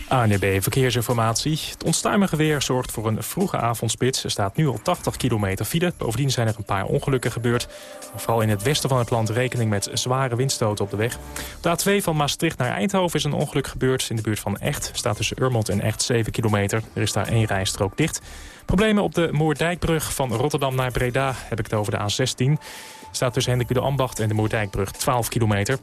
E: ANB Verkeersinformatie. Het onstuimige weer zorgt voor een vroege avondspits. Er staat nu al 80 kilometer file. Bovendien zijn er een paar ongelukken gebeurd. Vooral in het westen van het land rekening met zware windstoten op de weg. Op de A2 van Maastricht naar Eindhoven is een ongeluk gebeurd. In de buurt van Echt staat tussen Urmond en Echt 7 kilometer. Er is daar één rijstrook dicht. Problemen op de Moerdijkbrug van Rotterdam naar Breda heb ik het over de A16. Staat tussen Hendrik de Ambacht en de Moerdijkbrug 12 kilometer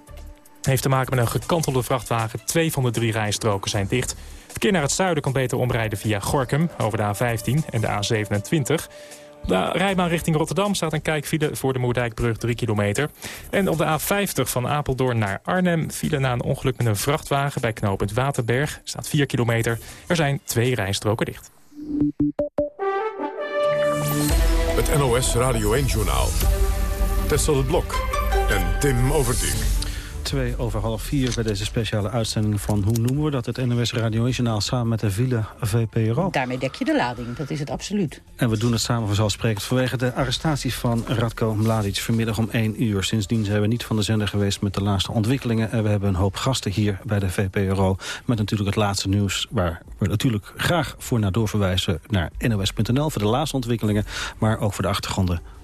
E: heeft te maken met een gekantelde vrachtwagen. Twee van de drie rijstroken zijn dicht. Verkeer naar het zuiden kan beter omrijden via Gorkum over de A15 en de A27. Op de rijbaan richting Rotterdam staat een kijkfile voor de Moerdijkbrug 3 kilometer. En op de A50 van Apeldoorn naar Arnhem file na een ongeluk met een vrachtwagen bij knooppunt Waterberg. Staat 4 kilometer. Er zijn twee rijstroken dicht.
G: Het NOS Radio 1-journaal. Tessel Blok en Tim Overdijk
J: twee over half vier bij deze speciale uitzending van Hoe noemen we dat? Het NOS Radio Journaal samen met de Villa VPRO.
P: Daarmee dek je de lading, dat is het absoluut.
J: En we doen het samen vanzelfsprekend vanwege de arrestatie van Radko Mladic vanmiddag om 1 uur. Sindsdien zijn we niet van de zender geweest met de laatste ontwikkelingen. En we hebben een hoop gasten hier bij de VPRO met natuurlijk het laatste nieuws... waar we natuurlijk graag voor naar doorverwijzen naar nos.nl voor de laatste ontwikkelingen... maar ook voor de achtergronden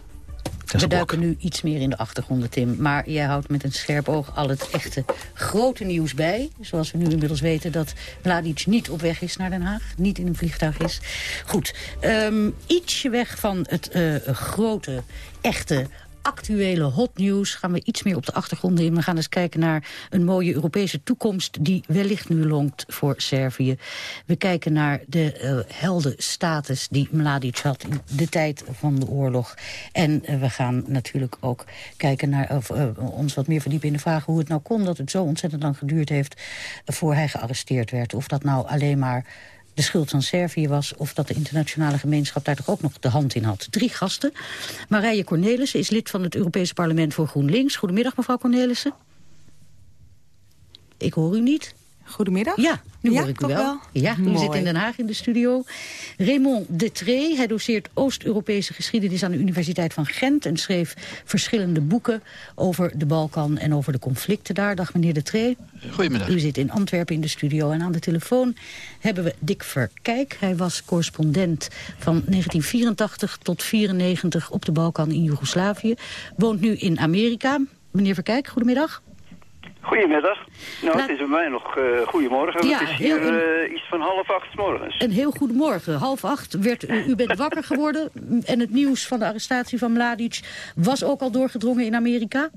P: we duiken nu iets meer in de achtergronden, Tim. Maar jij houdt met een scherp oog al het echte grote nieuws bij. Zoals we nu inmiddels weten dat Mladic niet op weg is naar Den Haag. Niet in een vliegtuig is. Goed, um, ietsje weg van het uh, grote, echte actuele hot news gaan we iets meer op de achtergrond in. We gaan eens kijken naar een mooie Europese toekomst... die wellicht nu longt voor Servië. We kijken naar de uh, heldenstatus die Mladic had... in de tijd van de oorlog. En uh, we gaan natuurlijk ook kijken naar... of uh, ons wat meer verdiepen in de vraag hoe het nou kon... dat het zo ontzettend lang geduurd heeft... voor hij gearresteerd werd. Of dat nou alleen maar de schuld van Servië was... of dat de internationale gemeenschap daar toch ook nog de hand in had. Drie gasten. Marije Cornelissen is lid van het Europese parlement voor GroenLinks. Goedemiddag, mevrouw Cornelissen. Ik hoor u niet.
Q: Goedemiddag.
P: Ja, nu hoor ik u wel. Ja, u zit in Den Haag in de studio. Raymond Detree, hij doseert Oost-Europese geschiedenis aan de Universiteit van Gent... en schreef verschillende boeken over de Balkan en over de conflicten daar. Dag meneer Detree.
R: Goedemiddag.
P: U zit in Antwerpen in de studio en aan de telefoon hebben we Dick Verkijk. Hij was correspondent van 1984 tot 94 op de Balkan in Joegoslavië. Woont nu in Amerika Meneer Verkijk, goedemiddag.
Q: Goedemiddag. Nou, het is bij mij nog uh, goedemorgen. Ja, het is hier uh, iets van half acht morgens.
P: Een heel goedemorgen. Half acht werd u, u bent wakker geworden. En het nieuws van de arrestatie van Mladic was ook al doorgedrongen in Amerika?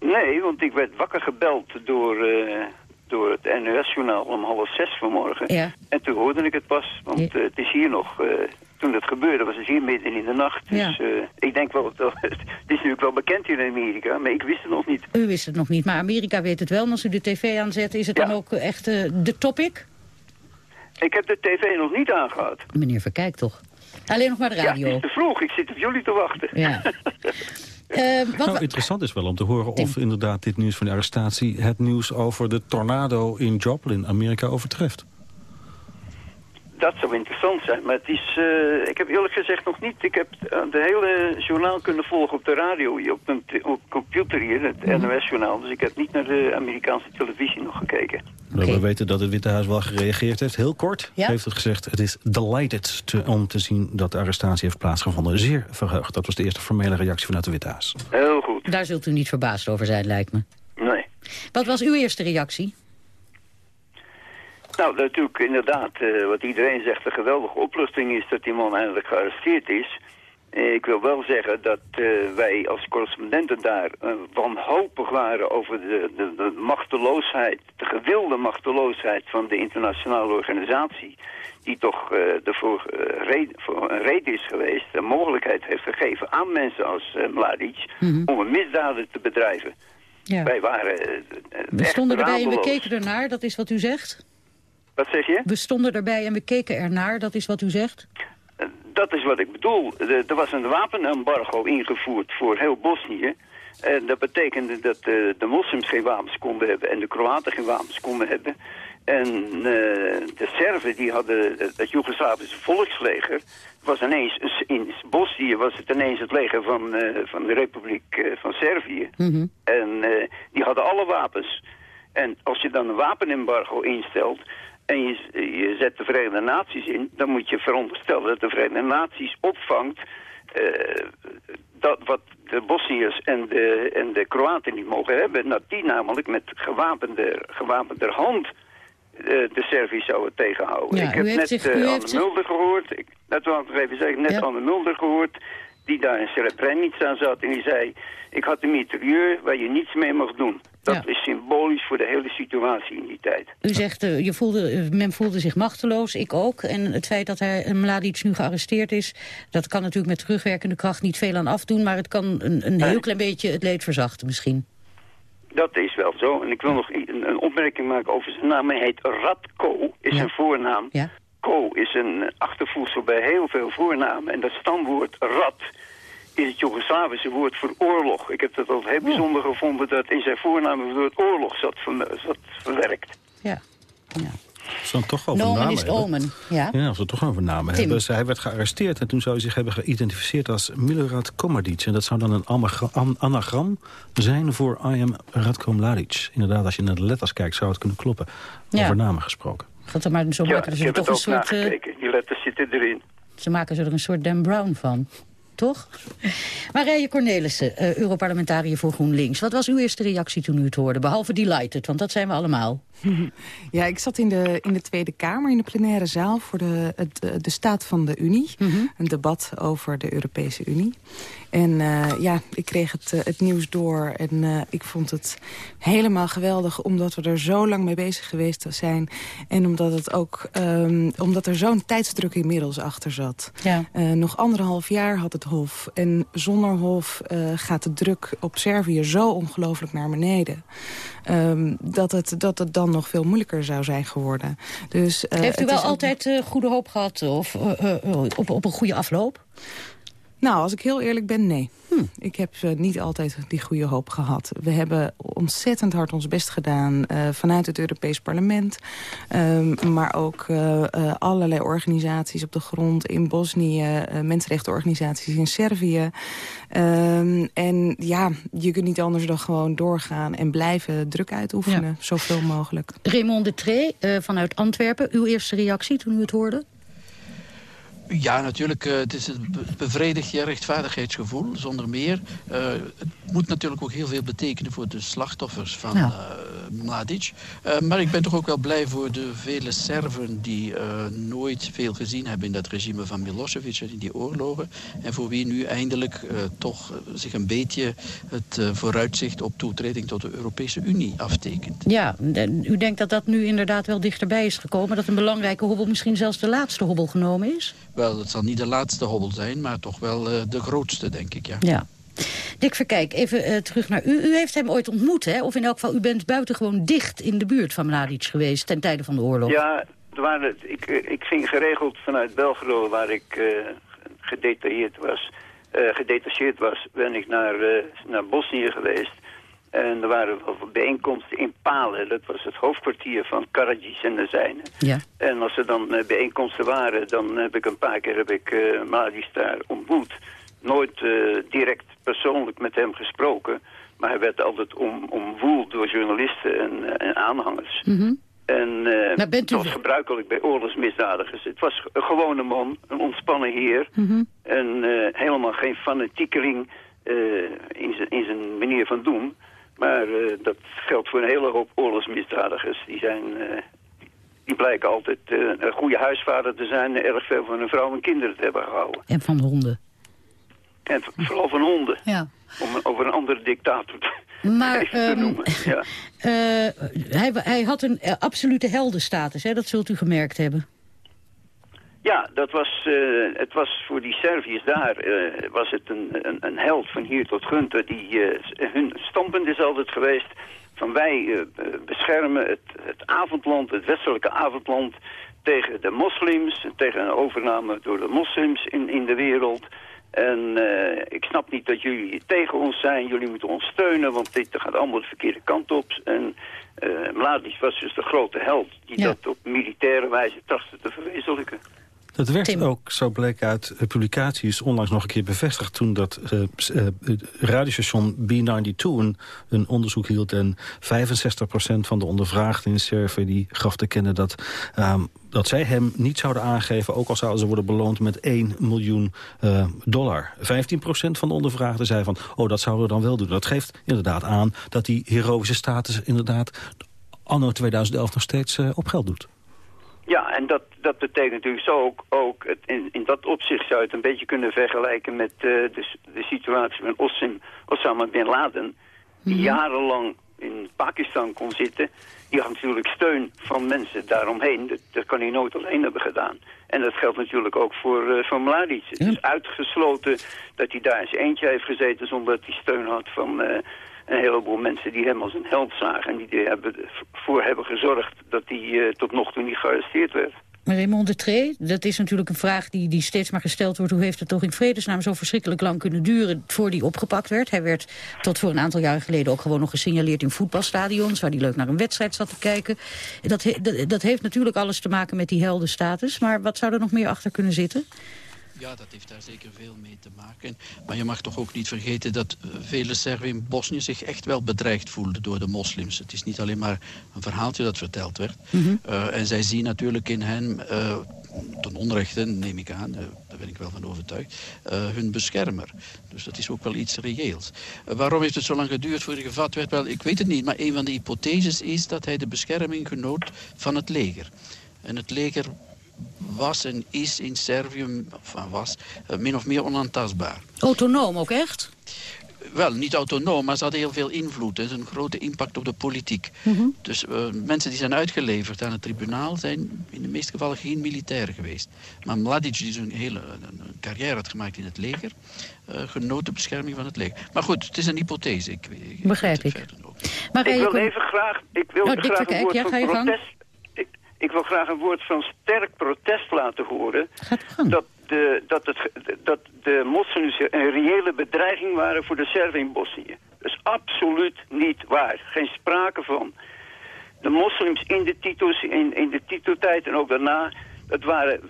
Q: Nee, want ik werd wakker gebeld door, uh, door het NOS-journaal om half zes vanmorgen. Ja. En toen hoorde ik het pas, want het is hier nog toen dat gebeurde was het hier midden in de nacht. Dus uh, ik denk wel, dat, het is natuurlijk wel bekend hier in Amerika, maar ik wist het nog niet.
P: U wist het nog niet, maar Amerika weet het wel. En als u de tv aanzet, is het dan ook echt uh, de topic?
Q: Ik heb de tv nog niet aangehad.
P: Meneer Verkijk toch? Alleen nog maar de radio.
Q: Ja, het is te vroeg. Ik zit op jullie te wachten. Ja.
J: Uh, wat nou, interessant is wel om te horen of inderdaad dit nieuws van de arrestatie... het nieuws over de tornado in Joplin, Amerika, overtreft
Q: dat zou interessant zijn. Maar het is, uh, ik heb eerlijk gezegd nog niet... Ik heb uh, de hele journaal kunnen volgen op de radio, op een op computer hier, het mhm. NOS-journaal. Dus ik heb niet naar de Amerikaanse televisie nog gekeken.
J: Okay. We weten dat het Witte Huis wel gereageerd heeft. Heel kort ja? heeft het gezegd, het is delighted te, om te zien dat de arrestatie heeft plaatsgevonden. Zeer verheugd. Dat was de eerste formele reactie vanuit het Witte Huis.
Q: Heel goed.
P: Daar zult u niet verbaasd over zijn, lijkt me.
Q: Nee.
P: Wat was uw eerste reactie?
Q: Nou, natuurlijk inderdaad, uh, wat iedereen zegt, een geweldige opluchting is dat die man eindelijk gearresteerd is. Uh, ik wil wel zeggen dat uh, wij als correspondenten daar wanhopig waren over de, de, de, machteloosheid, de gewilde machteloosheid van de internationale organisatie. Die toch ervoor voor een reden is geweest, een mogelijkheid heeft gegeven aan mensen als Mladic mm -hmm. om een misdaden te bedrijven. Ja. Wij waren
P: We stonden erbij en we keken ernaar, dat is wat u zegt?
Q: Wat zeg je?
P: We stonden erbij en we keken ernaar, dat is wat u zegt?
Q: Dat is wat ik bedoel. Er was een wapenembargo ingevoerd voor heel Bosnië. En dat betekende dat uh, de moslims geen wapens konden hebben en de Kroaten geen wapens konden hebben. En uh, de Serven, die hadden het Joegoslavische volksleger, was ineens, in Bosnië was het ineens het leger van, uh, van de Republiek van Servië. Mm -hmm. En die hadden alle wapens. En als je dan een wapenembargo instelt, en je, je zet de Verenigde Naties in... dan moet je veronderstellen dat de Verenigde Naties opvangt... Uh, dat wat de Bosniërs en de, en de Kroaten niet mogen hebben... dat die namelijk met gewapende, gewapende hand uh, de Serviërs zouden tegenhouden.
P: Ja,
Q: ik heb net zich, uh, Anne Mulder gehoord, ik, dat wil ik nog even zeggen, net ja. Anne Mulder gehoord... die daar in Srebrenica zat en die zei... ik had een mitrailleur waar je niets mee mag doen. Dat is symbolisch voor de hele situatie in die tijd.
P: U zegt, uh, je voelde, uh, men voelde zich machteloos, ik ook. En het feit dat hij, Mladic nu gearresteerd is... dat kan natuurlijk met terugwerkende kracht niet veel aan afdoen... maar het kan een, een heel klein beetje het leed verzachten misschien.
Q: Dat is wel zo. En ik wil nog een, een opmerking maken over zijn naam. Hij heet Radko, is ja. een voornaam. Ja. Ko is een achtervoegsel bij heel veel voornamen. En dat stamwoord Rad is het Joegoslavische woord voor oorlog. Ik heb dat al heel bijzonder gevonden dat in zijn voornaam het woord oorlog zat, ver, zat verwerkt.
P: Ja. ja.
J: Als toch over
P: Nomen
J: namen
P: is
J: hebben.
P: omen, ja.
J: Ja, als we het toch over namen
P: Tim.
J: hebben. Dus hij werd gearresteerd en toen zou hij zich hebben geïdentificeerd als Milorad Komadic. En dat zou dan een anagram zijn voor I am Radko Mladic. Inderdaad, als je naar de letters kijkt zou het kunnen kloppen.
P: Ja.
J: Over namen gesproken.
P: Gaat er maar zo
Q: ja,
P: maken
Q: ik
P: ze
Q: heb
P: er
Q: het
P: toch een soort...
Q: nagekeken. Die letters zitten erin.
P: ze maken ze er een soort Dan Brown van. Toch? Marije Cornelissen, uh, Europarlementariër voor GroenLinks. Wat was uw eerste reactie toen u het hoorde? Behalve delighted, want dat zijn we allemaal.
R: Ja, ik zat in de, in de Tweede Kamer, in de plenaire zaal... voor de, het, de staat van de Unie.
P: Mhm.
R: Een debat over de Europese Unie. En uh, ja, ik kreeg het, uh, het nieuws door en uh, ik vond het helemaal geweldig... omdat we er zo lang mee bezig geweest zijn. En omdat, het ook, um, omdat er zo'n tijdsdruk inmiddels achter zat.
P: Ja.
R: nog anderhalf jaar had het Hof. En zonder Hof gaat de druk op Servië zo ongelooflijk naar beneden. Um, dat, het, dat het dan nog veel moeilijker zou zijn geworden. Dus,
P: Heeft u wel altijd goede hoop gehad of op, op een goede afloop?
R: Nou, als ik heel eerlijk ben, nee. Hm. Ik heb uh, niet altijd die goede hoop gehad. We hebben ontzettend hard ons best gedaan uh, vanuit het Europees Parlement. Um, maar ook uh, allerlei organisaties op de grond in Bosnië. mensenrechtenorganisaties in Servië. Um, en ja, je kunt niet anders dan gewoon doorgaan en blijven druk uitoefenen. Ja. Zoveel mogelijk.
P: Raymond de Tree vanuit Antwerpen. Uw eerste reactie toen u het hoorde?
S: Ja, natuurlijk. Uh, het is een bevredigd je rechtvaardigheidsgevoel, zonder meer. Uh, het moet natuurlijk ook heel veel betekenen voor de slachtoffers van ja. uh, Mladic. maar ik ben toch ook wel blij voor de vele Serven die nooit veel gezien hebben in dat regime van Milosevic en in die oorlogen. En voor wie nu eindelijk toch zich een beetje het vooruitzicht op toetreding tot de Europese Unie aftekent.
P: Ja, u denkt dat dat nu inderdaad wel dichterbij is gekomen? Dat een belangrijke hobbel misschien zelfs de laatste hobbel genomen is?
S: Wel, het zal niet de laatste hobbel zijn, maar toch wel uh, de grootste, denk ik, ja.
P: ja. Dick Verkijk, even uh, terug naar u. U heeft hem ooit ontmoet, hè? Of in elk geval, u bent buitengewoon dicht in de buurt van Mladic geweest... ten tijde van de oorlog.
Q: Ja, er waren, ik, eh, ik ging geregeld vanuit Belgrado, waar ik uh, gedetailleerd was... gedetacheerd was, ben ik naar, naar Bosnië geweest. En er waren bijeenkomsten in Palen. Dat was het hoofdkwartier van Karadzic en de zijnen.
P: Ja.
Q: En als er dan uh, bijeenkomsten waren, dan heb ik een paar keer heb ik, uh, Mladic daar ontmoet. Nooit uh, direct persoonlijk met hem gesproken. Maar hij werd altijd om, omwoeld door journalisten en, en aanhangers.
P: Mm -hmm.
Q: En uh, bent u... dat was gebruikelijk bij oorlogsmisdadigers. Het was een gewone man, een ontspannen heer.
P: Mm -hmm.
Q: En helemaal geen fanatiekeling in zijn manier van doen. Maar uh, dat geldt voor een hele hoop oorlogsmisdadigers. Die, zijn, uh, die blijken altijd uh, een goede huisvader te zijn... en erg veel van hun vrouw en kinderen te hebben gehouden.
P: En van honden.
Q: En vooral van honden.
P: Ja.
Q: Om over een andere dictator te,
P: maar,
Q: te um, noemen. Ja.
P: hij, hij, had een absolute heldenstatus, hè? dat zult u gemerkt hebben.
Q: Ja, dat was, uh, het was voor die Serviërs daar, uh, was het een, een, een, held van hier tot Gunther. Die, uh, hun standpunt is altijd geweest van wij beschermen het, het avondland, het westelijke avondland tegen de moslims, tegen een overname door de moslims in, in de wereld. En ik snap niet dat jullie tegen ons zijn, jullie moeten ons steunen, want dit gaat allemaal de verkeerde kant op. En Mladic was dus de grote held die
P: Ja.
Q: dat op militaire wijze trachtte te verwezenlijken.
J: Dat werd ook, zo bleek uit publicaties, onlangs nog een keer bevestigd... toen dat uh, uh, radiostation B92 een, een, onderzoek hield... en 65% van de ondervraagden in Servië die gaf te kennen... Dat, um, dat zij hem niet zouden aangeven, ook al zouden ze worden beloond... met 1 miljoen dollar. 15% van de ondervraagden zei van, oh, dat zouden we dan wel doen. Dat geeft inderdaad aan dat die heroïsche status inderdaad... anno 2011 nog steeds op geld doet.
Q: Ja, en dat, dat betekent natuurlijk zo ook, ook het, in, in dat opzicht zou je het een beetje kunnen vergelijken met uh, de, de situatie van Ossim, Osama Bin Laden, die jarenlang in Pakistan kon zitten. Die had natuurlijk steun van mensen daaromheen. Dat, dat kan hij nooit alleen hebben gedaan. En dat geldt natuurlijk ook voor, uh, voor Mladic. Het is uitgesloten dat hij daar eens eentje heeft gezeten zonder dat hij steun had van... Uh, een heleboel mensen die hem als een held zagen... en die er hebben, gezorgd dat hij uh, tot nog toe niet gearresteerd werd.
P: Maar Raymond de Tree, dat is natuurlijk een vraag die, die steeds maar gesteld wordt. Hoe heeft het toch in vredesnaam zo verschrikkelijk lang kunnen duren voor hij opgepakt werd? Hij werd tot voor een aantal jaren geleden ook gewoon nog gesignaleerd in voetbalstadions... waar hij leuk naar een wedstrijd zat te kijken. Dat, dat heeft natuurlijk alles te maken met die heldenstatus. Maar wat zou er nog meer achter kunnen zitten?
S: Ja, dat heeft daar zeker veel mee te maken. Maar je mag toch ook niet vergeten dat vele Serven in Bosnië zich echt wel bedreigd voelden door de moslims. Het is niet alleen maar een verhaaltje dat verteld werd.
P: Mm -hmm.
S: uh, en zij zien natuurlijk in hen, uh, ten onrechte neem ik aan, uh, daar ben ik wel van overtuigd, hun beschermer. Dus dat is ook wel iets reëels. waarom heeft het zo lang geduurd voor hij gevat werd? Wel, ik weet het niet, maar een van de hypotheses is dat hij de bescherming genoot van het leger. En het leger was en is in Servië, of was, uh, min of meer onaantastbaar.
P: Autonoom ook echt?
S: Wel, niet autonoom, maar ze hadden heel veel invloed. en een grote impact op de politiek.
P: Mm -hmm.
S: Dus uh, mensen die zijn uitgeleverd aan het tribunaal... zijn in de meeste gevallen geen militair geweest. Maar Mladic, die een hele een, een carrière had gemaakt in het leger... Uh, genoot de bescherming van het leger. Maar goed, het is een hypothese. Ik, ik
P: Begrijp ik.
Q: Maar ik wil even graag, ik wil
P: nou,
Q: graag een woord
P: ja,
Q: van protest... Ik wil graag een woord van sterk protest laten horen. Dat de, dat, het, dat de moslims een reële bedreiging waren voor de Serven in Bosnië. Dat is absoluut niet waar. Geen sprake van. De moslims in de Tito's, in, in de Tito-tijd en ook daarna... Dat waren,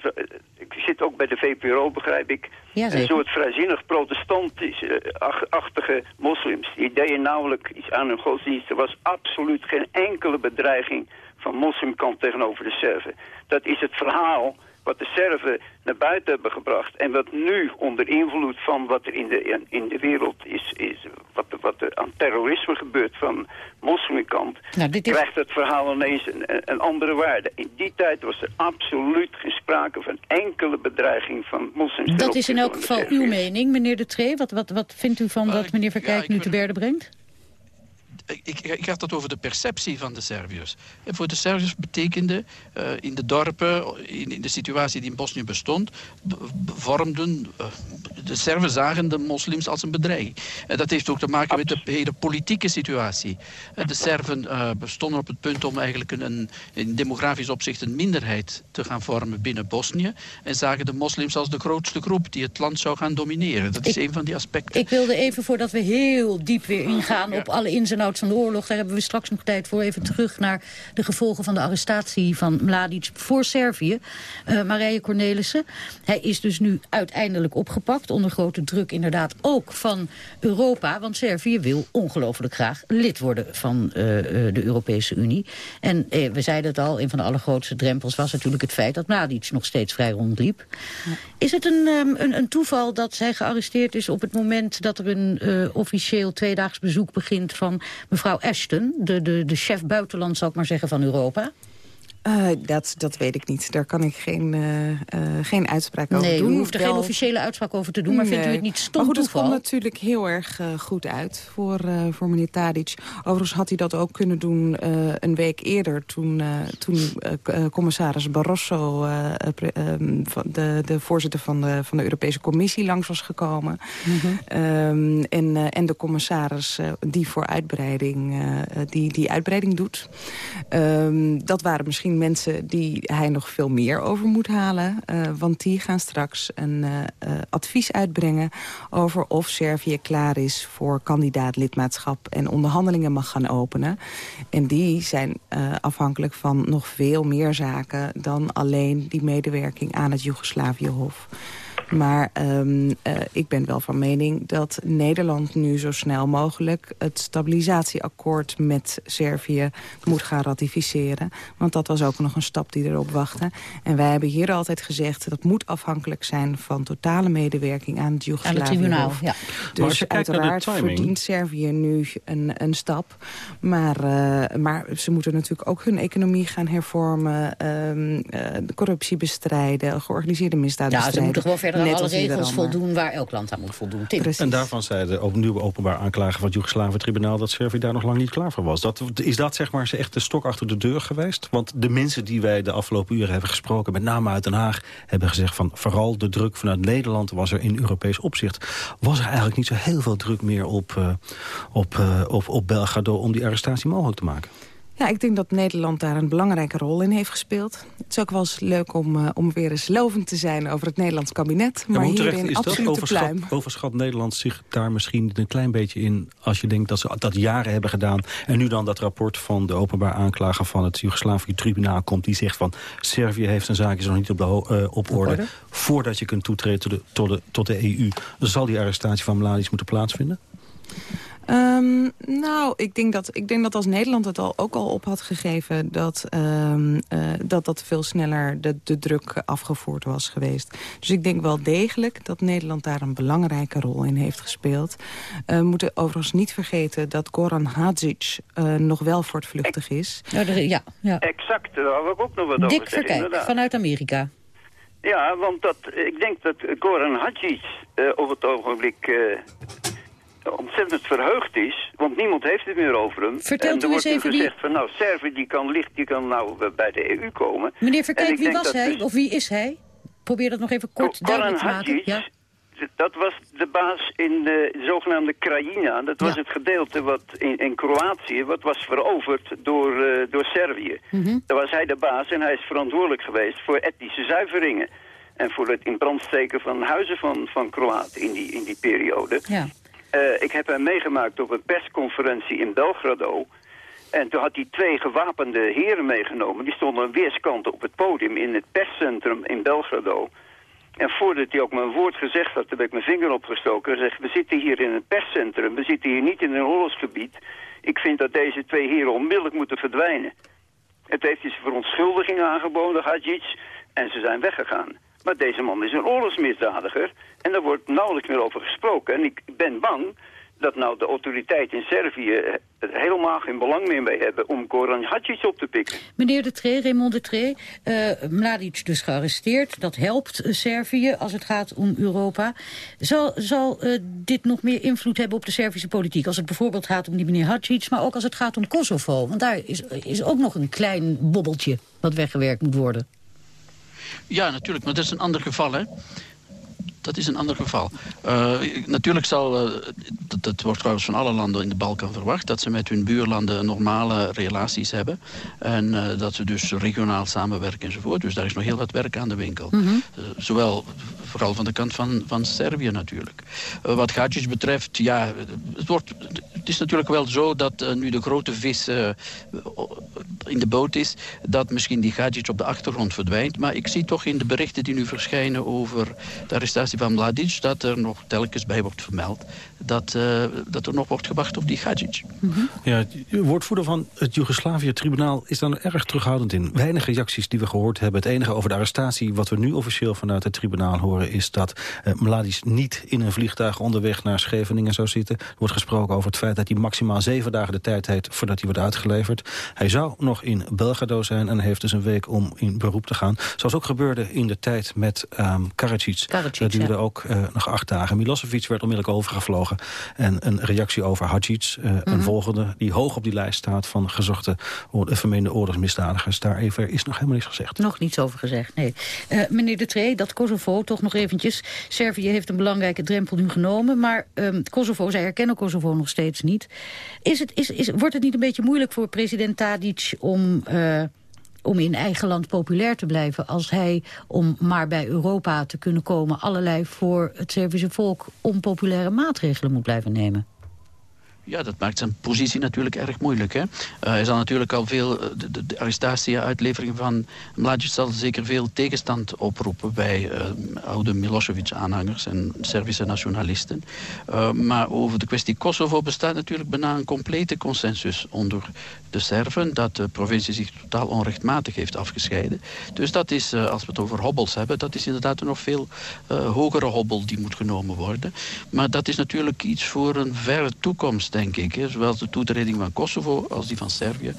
Q: ik zit ook bij de VPRO, begrijp ik,
P: ja,
Q: een soort vrijzinnig protestantisch-achtige moslims. Die deden nauwelijks iets aan hun godsdienst. Er was absoluut geen enkele bedreiging van moslimkant tegenover de Serven. Dat is het verhaal wat de Serven naar buiten hebben gebracht... en wat nu onder invloed van wat er in de, in de wereld is... is wat, wat er aan terrorisme gebeurt van moslimkant... Nou, dit is... krijgt het verhaal ineens een, een, andere waarde. In die tijd was er absoluut geen sprake van enkele bedreiging van moslims.
P: Dat is in elk geval uw mening, meneer De Tree. Wat, wat, wat vindt u van dat meneer Verkijk nu te berde brengt?
S: Ik, ik had het over de perceptie van de Serviërs. En voor de Serviërs betekende uh, in de dorpen, in, in, de situatie die in Bosnië bestond, vormden uh, de Serven zagen de moslims als een bedreiging. En dat heeft ook te maken met de hele politieke situatie. Uh, de Serven bestonden op het punt om eigenlijk een, in demografisch opzicht een minderheid te gaan vormen binnen Bosnië. En zagen de moslims als de grootste groep die het land zou gaan domineren. Dat is een van die aspecten.
P: Ik wilde even, voordat we heel diep weer ingaan op alle ins en outs van de oorlog. Daar hebben we straks nog tijd voor. Even terug naar de gevolgen van de arrestatie van Mladic voor Servië. Uh, Marije Cornelissen. Hij is dus nu uiteindelijk opgepakt. Onder grote druk inderdaad ook van Europa. Want Servië wil ongelooflijk graag lid worden van uh, de Europese Unie. En eh, we zeiden het al, een van de allergrootste drempels was natuurlijk het feit dat Mladic nog steeds vrij rondliep. Ja. Is het een, um, een, een, toeval dat zij gearresteerd is op het moment dat er een uh, officieel tweedaags bezoek begint van mevrouw Ashton, de, de, de chef buitenland, zal ik maar zeggen, van Europa?
R: Uh, dat, dat weet ik niet. Daar kan ik geen, uh, uh, geen uitspraak over doen.
P: Nee, u hoeft er geen officiële uitspraak over te doen. Maar nee. vindt u het niet stom
R: Maar goed,
P: het
R: komt natuurlijk heel erg goed uit voor, voor meneer Tadic. Overigens had hij dat ook kunnen doen een week eerder... toen, toen commissaris Barroso, ehm, de, de voorzitter van de, van de Europese Commissie... langs was gekomen. Mm -hmm. um, en, en de commissaris die voor uitbreiding, die, die uitbreiding doet. Um, dat waren misschien mensen die hij nog veel meer over moet halen. Uh, want die gaan straks een uh, uh, advies uitbrengen over of Servië klaar is voor kandidaat lidmaatschap en onderhandelingen mag gaan openen. En die zijn afhankelijk van nog veel meer zaken dan alleen die medewerking aan het Joegoslaviëhof. Maar um, uh, ik ben wel van mening dat Nederland nu zo snel mogelijk... het stabilisatieakkoord met Servië moet gaan ratificeren. Want dat was ook nog een stap die erop wachtte. En wij hebben hier altijd gezegd... dat moet afhankelijk zijn van totale medewerking aan het Joegoslavië.
P: Ja.
R: Dus uiteraard verdient Servië nu een, een stap. Maar, uh, maar ze moeten natuurlijk ook hun economie gaan hervormen... Um, uh, de corruptie bestrijden, georganiseerde misdaad
P: ja,
R: bestrijden.
P: Ze moeten gewoon verder aan alle regels voldoen waar elk land aan moet voldoen. Tim.
J: En daarvan zei de nieuwe openbaar aanklager van het Joegoslaven-tribunaal... dat Servië daar nog lang niet klaar voor was. Dat, is dat zeg maar echt de stok achter de deur geweest? Want de mensen die wij de afgelopen uren hebben gesproken... met name uit Den Haag, hebben gezegd van... vooral de druk vanuit Nederland was er in Europees opzicht... was er eigenlijk niet zo heel veel druk meer op, uh, op, uh, op, op Belgrado... om die arrestatie mogelijk te maken.
R: Ja, ik denk dat Nederland daar een belangrijke rol in heeft gespeeld. Het is ook wel eens leuk om, uh, om weer eens lovend te zijn over het Nederlands kabinet. Maar,
J: ja, maar
R: hierin
J: is dat? Overschat,
R: pluim.
J: overschat Nederland zich daar misschien een klein beetje in... als je denkt dat ze dat jaren hebben gedaan... en nu dan dat rapport van de openbaar aanklager van het Joegoslavië-tribunaal komt... die zegt van Servië heeft zijn zaakjes nog niet op, de, uh, op, orde. orde. Voordat je kunt toetreden tot de, tot, de, tot de EU... zal die arrestatie van Mladic moeten plaatsvinden?
R: Um, nou, ik denk, dat, ik denk dat als Nederland het al, ook al op had gegeven... dat um, uh, dat, dat veel sneller de, de druk afgevoerd was geweest. Dus ik denk wel degelijk dat Nederland daar een belangrijke rol in heeft gespeeld. Uh, we moeten overigens niet vergeten dat Goran Hadžić uh, nog wel voortvluchtig is.
P: Ja, ja, ja.
Q: Exact, daar wil ik ook nog wat
P: Dick
Q: over zeggen.
P: Verkijk, vanuit Amerika.
Q: Ja, want dat, ik denk dat Goran Hadžić uh, op het ogenblik... Ontzettend verheugd is, want niemand heeft het meer over hem.
P: Vertelt
Q: en er
P: u
Q: wordt
P: eens
Q: nu
P: even
Q: gezegd van nou, Servië die kan licht, die kan nou bij de EU komen.
P: Meneer
Q: En
P: Verkijk, wie was hij?
Q: dus-
P: Of wie is hij? Probeer dat nog even kort
Q: Goran
P: duidelijk te maken. Ja.
Q: dat was de baas in de zogenaamde Krajina. Dat was het gedeelte wat in, in Kroatië, wat was veroverd door, eh, door Servië.
P: Mhm.
Q: Daar was hij de baas en hij is verantwoordelijk geweest voor etnische zuiveringen. En voor het in brand steken van huizen van, van Kroaten in die, in die periode.
P: Ja.
Q: Eh, ik heb hem meegemaakt op een persconferentie in Belgrado. En toen had hij twee gewapende heren meegenomen. Die stonden aan weerskanten op het podium in het perscentrum in Belgrado. En voordat hij ook mijn woord gezegd had, heb ik mijn vinger opgestoken en zeg: we zitten hier in een perscentrum, we zitten hier niet in een oorlogsgebied. Ik vind dat deze twee heren onmiddellijk moeten verdwijnen. Het heeft hij zijn verontschuldiging aangeboden, Hadjic. en ze zijn weggegaan. Maar deze man is een oorlogsmisdadiger en daar wordt nauwelijks meer over gesproken. En ik ben bang dat nou de autoriteiten in Servië er helemaal geen belang meer mee hebben om Goran Hadjic op te pikken.
P: Meneer de Tree, Raymond de Tree, uh, Mladic dus gearresteerd. Dat helpt uh, Servië als het gaat om Europa. Zal, zal uh, dit nog meer invloed hebben op de Servische politiek? Als het bijvoorbeeld gaat om die meneer Hadjic, maar ook als het gaat om Kosovo. Want daar is, is ook nog een klein bobbeltje wat weggewerkt moet worden.
S: Ja, natuurlijk, maar dat is een ander geval, hè? Dat is een ander geval. Uh, natuurlijk zal, uh, dat, dat, wordt trouwens van alle landen in de Balkan verwacht... dat ze met hun buurlanden normale relaties hebben. En uh, dat ze dus regionaal samenwerken enzovoort. Dus daar is nog heel wat werk aan de winkel. Mm -hmm. zowel vooral van de kant van, van Servië natuurlijk. wat Gaatjes betreft, ja, het, wordt, het is natuurlijk wel zo... dat nu de grote vis in de boot is... dat misschien die Gaatjes op de achtergrond verdwijnt. Maar ik zie toch in de berichten die nu verschijnen over de arrestatie van Mladic... dat er nog telkens bij wordt vermeld dat, uh, dat er nog wordt gewacht op die Hadjic.
J: Mm -hmm. Ja, de woordvoerder van het Joegoslavië-tribunaal is daar erg terughoudend in. Weinig reacties die we gehoord hebben. Het enige over de arrestatie wat we nu officieel vanuit het tribunaal horen... is dat uh, Mladic niet in een vliegtuig onderweg naar Scheveningen zou zitten. Er wordt gesproken over het feit dat hij maximaal zeven dagen de tijd heeft... voordat hij wordt uitgeleverd. Hij zou nog in Belgrado zijn en heeft dus een week om in beroep te gaan. Zoals ook gebeurde in de tijd met um, Karadzic.
P: Karadzic
J: dat duurde ja. ook uh, nog acht dagen. Milosevic werd onmiddellijk overgevlogen. En een reactie over Hadjic, uh, mm -hmm. een volgende... die hoog op die lijst staat van gezochte vermeende oorlogsmisdadigers. Daar even is nog helemaal niets gezegd.
P: Nog niets over gezegd, nee. Uh, meneer De Tree, dat Kosovo, toch nog eventjes. Servië heeft een belangrijke drempel nu genomen... maar um, Kosovo, zij herkennen Kosovo nog steeds niet. Is het, is, is, wordt het niet een beetje moeilijk voor president Tadic om... Uh, om in eigen land populair te blijven... als hij, om maar bij Europa te kunnen komen... allerlei voor het Servische volk onpopulaire maatregelen moet blijven nemen.
S: Ja, dat maakt zijn positie natuurlijk erg moeilijk. Hè? Uh, hij zal natuurlijk al veel, de, de, de en uitlevering van Mladic zal zeker veel tegenstand oproepen bij uh, oude Milosevic-aanhangers en Servische nationalisten. Maar over de kwestie Kosovo bestaat natuurlijk bijna een complete consensus onder de Serven, dat de provincie zich totaal onrechtmatig heeft afgescheiden. Dus dat is, als we het over hobbels hebben, dat is inderdaad een nog veel hogere hobbel die moet genomen worden. Maar dat is natuurlijk iets voor een verre toekomst denk ik. Hè. Zowel de toetreding van Kosovo als die van Servië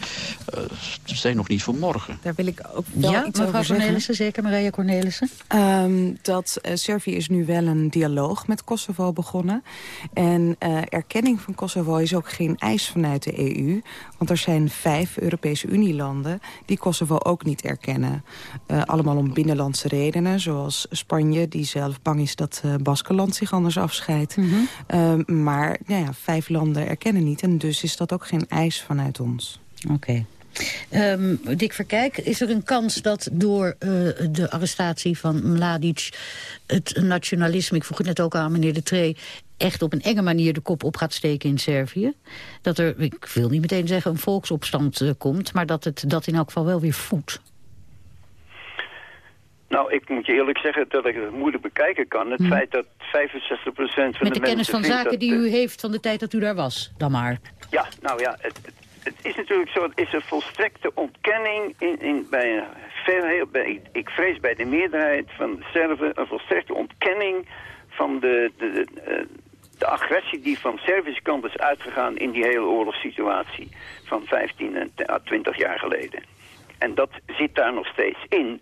S: uh, zijn nog niet voor morgen.
R: Daar wil ik ook wel
P: ja,
R: iets
P: mevrouw
R: over
P: Cornelissen, zeker Marija Cornelissen?
R: Um, dat uh, Servië is nu wel een dialoog met Kosovo begonnen. En uh, erkenning van Kosovo is ook geen eis vanuit de EU. Want er zijn vijf Europese Unielanden die Kosovo ook niet erkennen. allemaal om binnenlandse redenen, zoals Spanje... die zelf bang is dat Baskenland zich anders afscheidt. Mm -hmm. maar nou ja, vijf landen erkennen niet. En dus is dat ook geen eis vanuit ons.
P: Oké. Okay. Um, Dick Verkijk, is er een kans dat door uh, de arrestatie van Mladic... het nationalisme, ik vroeg het net ook aan meneer De Tree... echt op een enge manier de kop op gaat steken in Servië? Dat er, ik wil niet meteen zeggen, een volksopstand uh, komt... maar dat het dat in elk geval wel weer voedt?
Q: Nou, ik moet je eerlijk zeggen dat ik het moeilijk bekijken kan. Het hm. feit dat 65% van
P: Met
Q: de, mensen...
P: Met de kennis van zaken die u heeft van de tijd dat u daar was, dan maar.
Q: Ja, nou ja, het, het is natuurlijk zo, het is een volstrekte ontkenning in, in, bij, veel, bij, ik vrees bij de meerderheid van de Serven, een volstrekte ontkenning van de, de, de, de agressie die van Servische kant is uitgegaan in die hele oorlogssituatie van 15 en 20 jaar geleden. En dat zit daar nog steeds in.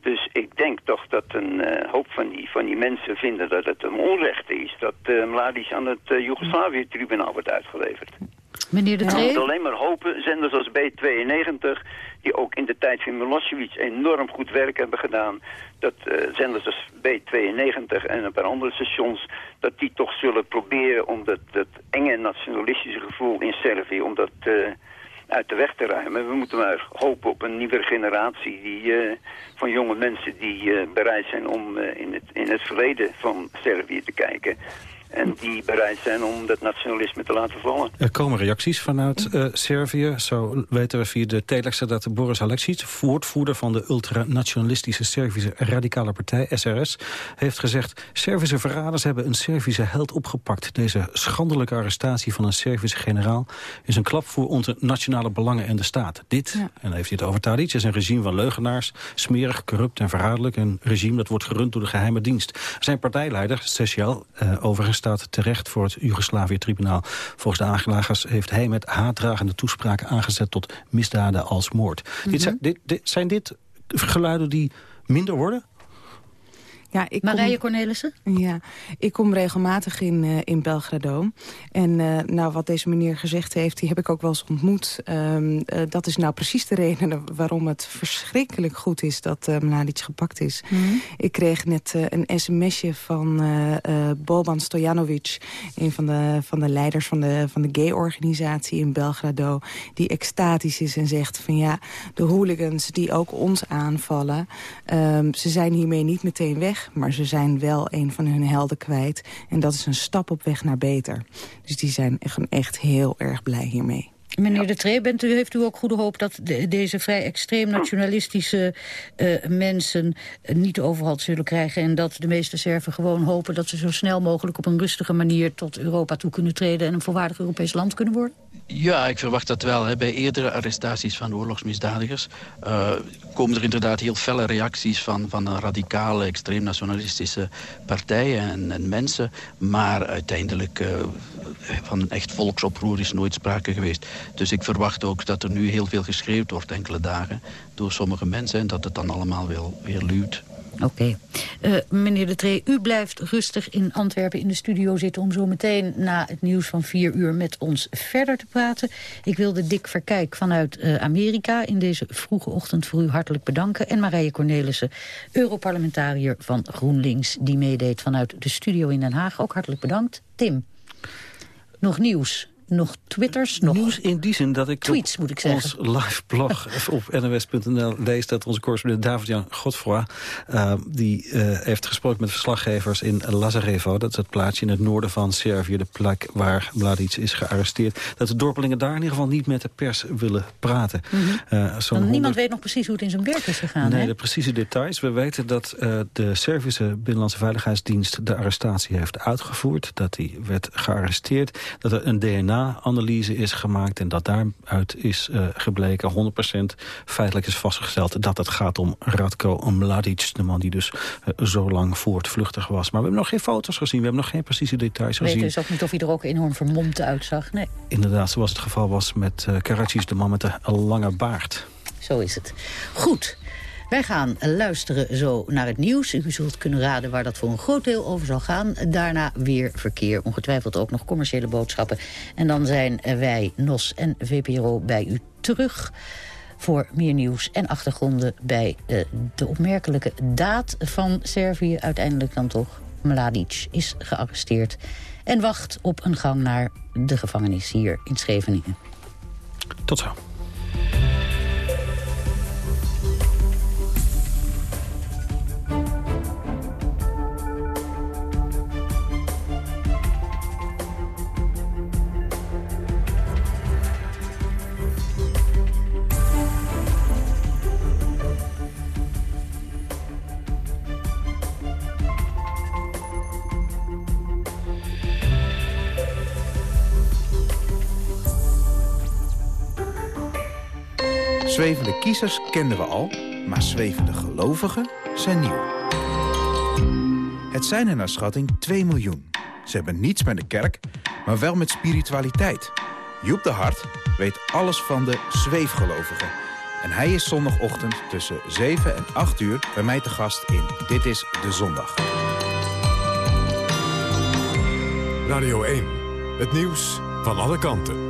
Q: Dus ik denk toch dat een uh, hoop van die, van die mensen vinden dat het een onrecht is... dat uh, Mladic aan het uh, Joegoslavië-tribunaal wordt uitgeleverd.
P: Meneer de Tree?
Q: Alleen maar hopen, zenders als B92... die ook in de tijd van Milosevic enorm goed werk hebben gedaan... dat zenders als B92 en een paar andere stations... dat die toch zullen proberen om dat, dat enge nationalistische gevoel in Servië... om dat uit de weg te ruimen. We moeten maar hopen op een nieuwe generatie die, uh, van jonge mensen die uh, bereid zijn om uh, in, het, in het verleden van Servië te kijken. En die bereid zijn om dat nationalisme te laten vallen.
J: Er komen reacties vanuit uh, Servië. Zo weten we via de telex dat Boris Alexic, woordvoerder van de ultranationalistische Servische radicale partij, SRS, heeft gezegd... Servische verraders hebben een Servische held opgepakt. Deze schandelijke arrestatie van een Servische generaal is een klap voor onze nationale belangen en de staat. Dit, en dan heeft hij het over Tadic, is een regime van leugenaars, smerig, corrupt en verraderlijk. Een regime dat wordt gerund door de geheime dienst. Zijn partijleider, Sesial, uh, overigens staat terecht voor het Joegoslavië-tribunaal. Volgens de aanklagers heeft hij met haatdragende toespraken aangezet tot misdaden als moord. dit, zijn, dit, dit, zijn dit geluiden die minder worden?
R: Ja, ik
P: Marije kom, Cornelissen?
R: Ja, ik kom regelmatig in, uh, in Belgrado. En uh, nou, wat deze meneer gezegd heeft, die heb ik ook wel eens ontmoet. Um, uh, dat is nou precies de reden waarom het verschrikkelijk goed is dat uh, Mladic gepakt is. Mm -hmm. Ik kreeg net een sms'je van Boban Stojanovic, een van de, van de leiders van de, van de gay-organisatie in Belgrado, die extatisch is en zegt van ja, de hooligans die ook ons aanvallen, um, ze zijn hiermee niet meteen weg maar ze zijn wel een van hun helden kwijt. En dat is een stap op weg naar beter. Dus die zijn echt, echt heel erg blij hiermee.
P: Meneer De Tree, bent u, heeft u ook goede hoop dat de, deze vrij extreem nationalistische uh, mensen niet overhand zullen krijgen... en dat de meeste Serven gewoon hopen dat ze zo snel mogelijk op een rustige manier tot Europa toe kunnen treden... en een volwaardig Europees land kunnen worden?
S: Ja, ik verwacht dat wel. Hè. Bij eerdere arrestaties van oorlogsmisdadigers uh, komen er inderdaad heel felle reacties van, van radicale, extreem nationalistische partijen en, en mensen. Maar uiteindelijk uh, van een echt volksoproer is nooit sprake geweest. Dus ik verwacht ook dat er nu heel veel geschreeuwd wordt enkele dagen door sommige mensen en dat het dan allemaal weer, weer luwt.
P: Oké. Uh, meneer De Tree, u blijft rustig in Antwerpen in de studio zitten... om zo meteen na het nieuws van vier uur met ons verder te praten. Ik wilde Dick Verkijk vanuit uh, Amerika in deze vroege ochtend voor u hartelijk bedanken. En Marije Cornelissen, Europarlementariër van GroenLinks... die meedeed vanuit de studio in Den Haag. Ook hartelijk bedankt. Tim, nog nieuws nog twitters, nog
J: Nieuws in die zin dat ik
P: tweets, moet ik zeggen.
J: ons live blog op nws.nl lees dat onze correspondent David-Jan Godfroy... Uh, die uh, heeft gesproken met verslaggevers in Lazarevo. Dat is het plaatsje in het noorden van Servië, de plek waar Mladic is gearresteerd. Dat de dorpelingen daar in ieder geval niet met de pers willen praten.
P: Mm -hmm. uh, niemand 100... weet nog precies hoe het in zijn werk is gegaan.
J: Nee,
P: hè?
J: de precieze details. We weten dat de Servische Binnenlandse Veiligheidsdienst de arrestatie heeft uitgevoerd. Dat hij werd gearresteerd. Dat er een DNA analyse is gemaakt... en dat daaruit is uh, gebleken, 100% feitelijk is vastgesteld... dat het gaat om Radko Mladic, de man die dus uh, zo lang voortvluchtig was. Maar we hebben nog geen foto's gezien, we hebben nog geen precieze details
P: gezien.
J: We
P: weten dus ook niet of hij er ook enorm vermomd uitzag, nee.
J: Inderdaad, zoals het geval was met uh, Karadzic, de man met de lange baard.
P: Zo is het. Goed. Wij gaan luisteren zo naar het nieuws. U zult kunnen raden waar dat voor een groot deel over zal gaan. Daarna weer verkeer, ongetwijfeld ook nog commerciële boodschappen. En dan zijn wij, NOS en VPRO, bij u terug voor meer nieuws en achtergronden bij uh, de opmerkelijke daad van Servië. Uiteindelijk dan toch, Mladic is gearresteerd en wacht op een gang naar de gevangenis hier in Scheveningen.
J: Tot zo.
T: Zwevende kiezers kenden we al, maar zwevende gelovigen zijn nieuw. Het zijn er naar schatting 2 miljoen. Ze hebben niets met de kerk, maar wel met spiritualiteit. Joep de Hart weet alles van de zweefgelovigen. En hij is zondagochtend tussen 7 en 8 uur bij mij te gast in Dit is de Zondag.
G: Radio 1, het nieuws van alle kanten.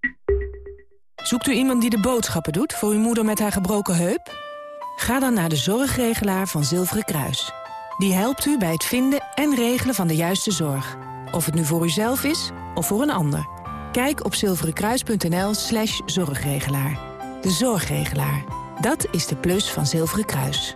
U: Zoekt u iemand die de boodschappen doet voor uw moeder met haar gebroken heup? Ga dan naar de zorgregelaar van Zilveren Kruis. Die helpt u bij het vinden en regelen van de juiste zorg. Of het nu voor uzelf is of voor een ander. Kijk op zilverenkruis.nl slash zorgregelaar. De zorgregelaar. Dat is de plus van Zilveren Kruis.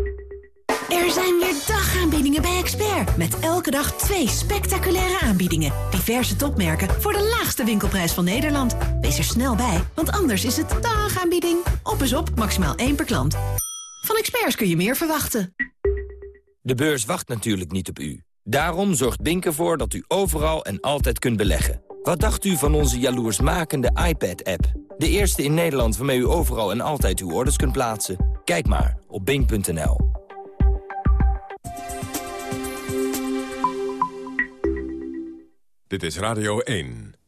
V: Er zijn weer dagaanbiedingen bij Expert. Met elke dag twee spectaculaire aanbiedingen. Diverse topmerken voor de laagste winkelprijs van Nederland. Wees er snel bij, want anders is het dagaanbieding. Op is op, maximaal één per klant. Van Experts kun je meer verwachten.
F: De beurs wacht natuurlijk niet op u. Daarom zorgt Bink ervoor dat u overal en altijd kunt beleggen. Wat dacht u van onze jaloersmakende iPad-app? De eerste in Nederland waarmee u overal en altijd uw orders kunt plaatsen? Kijk maar op bink.nl.
G: Dit is Radio 1.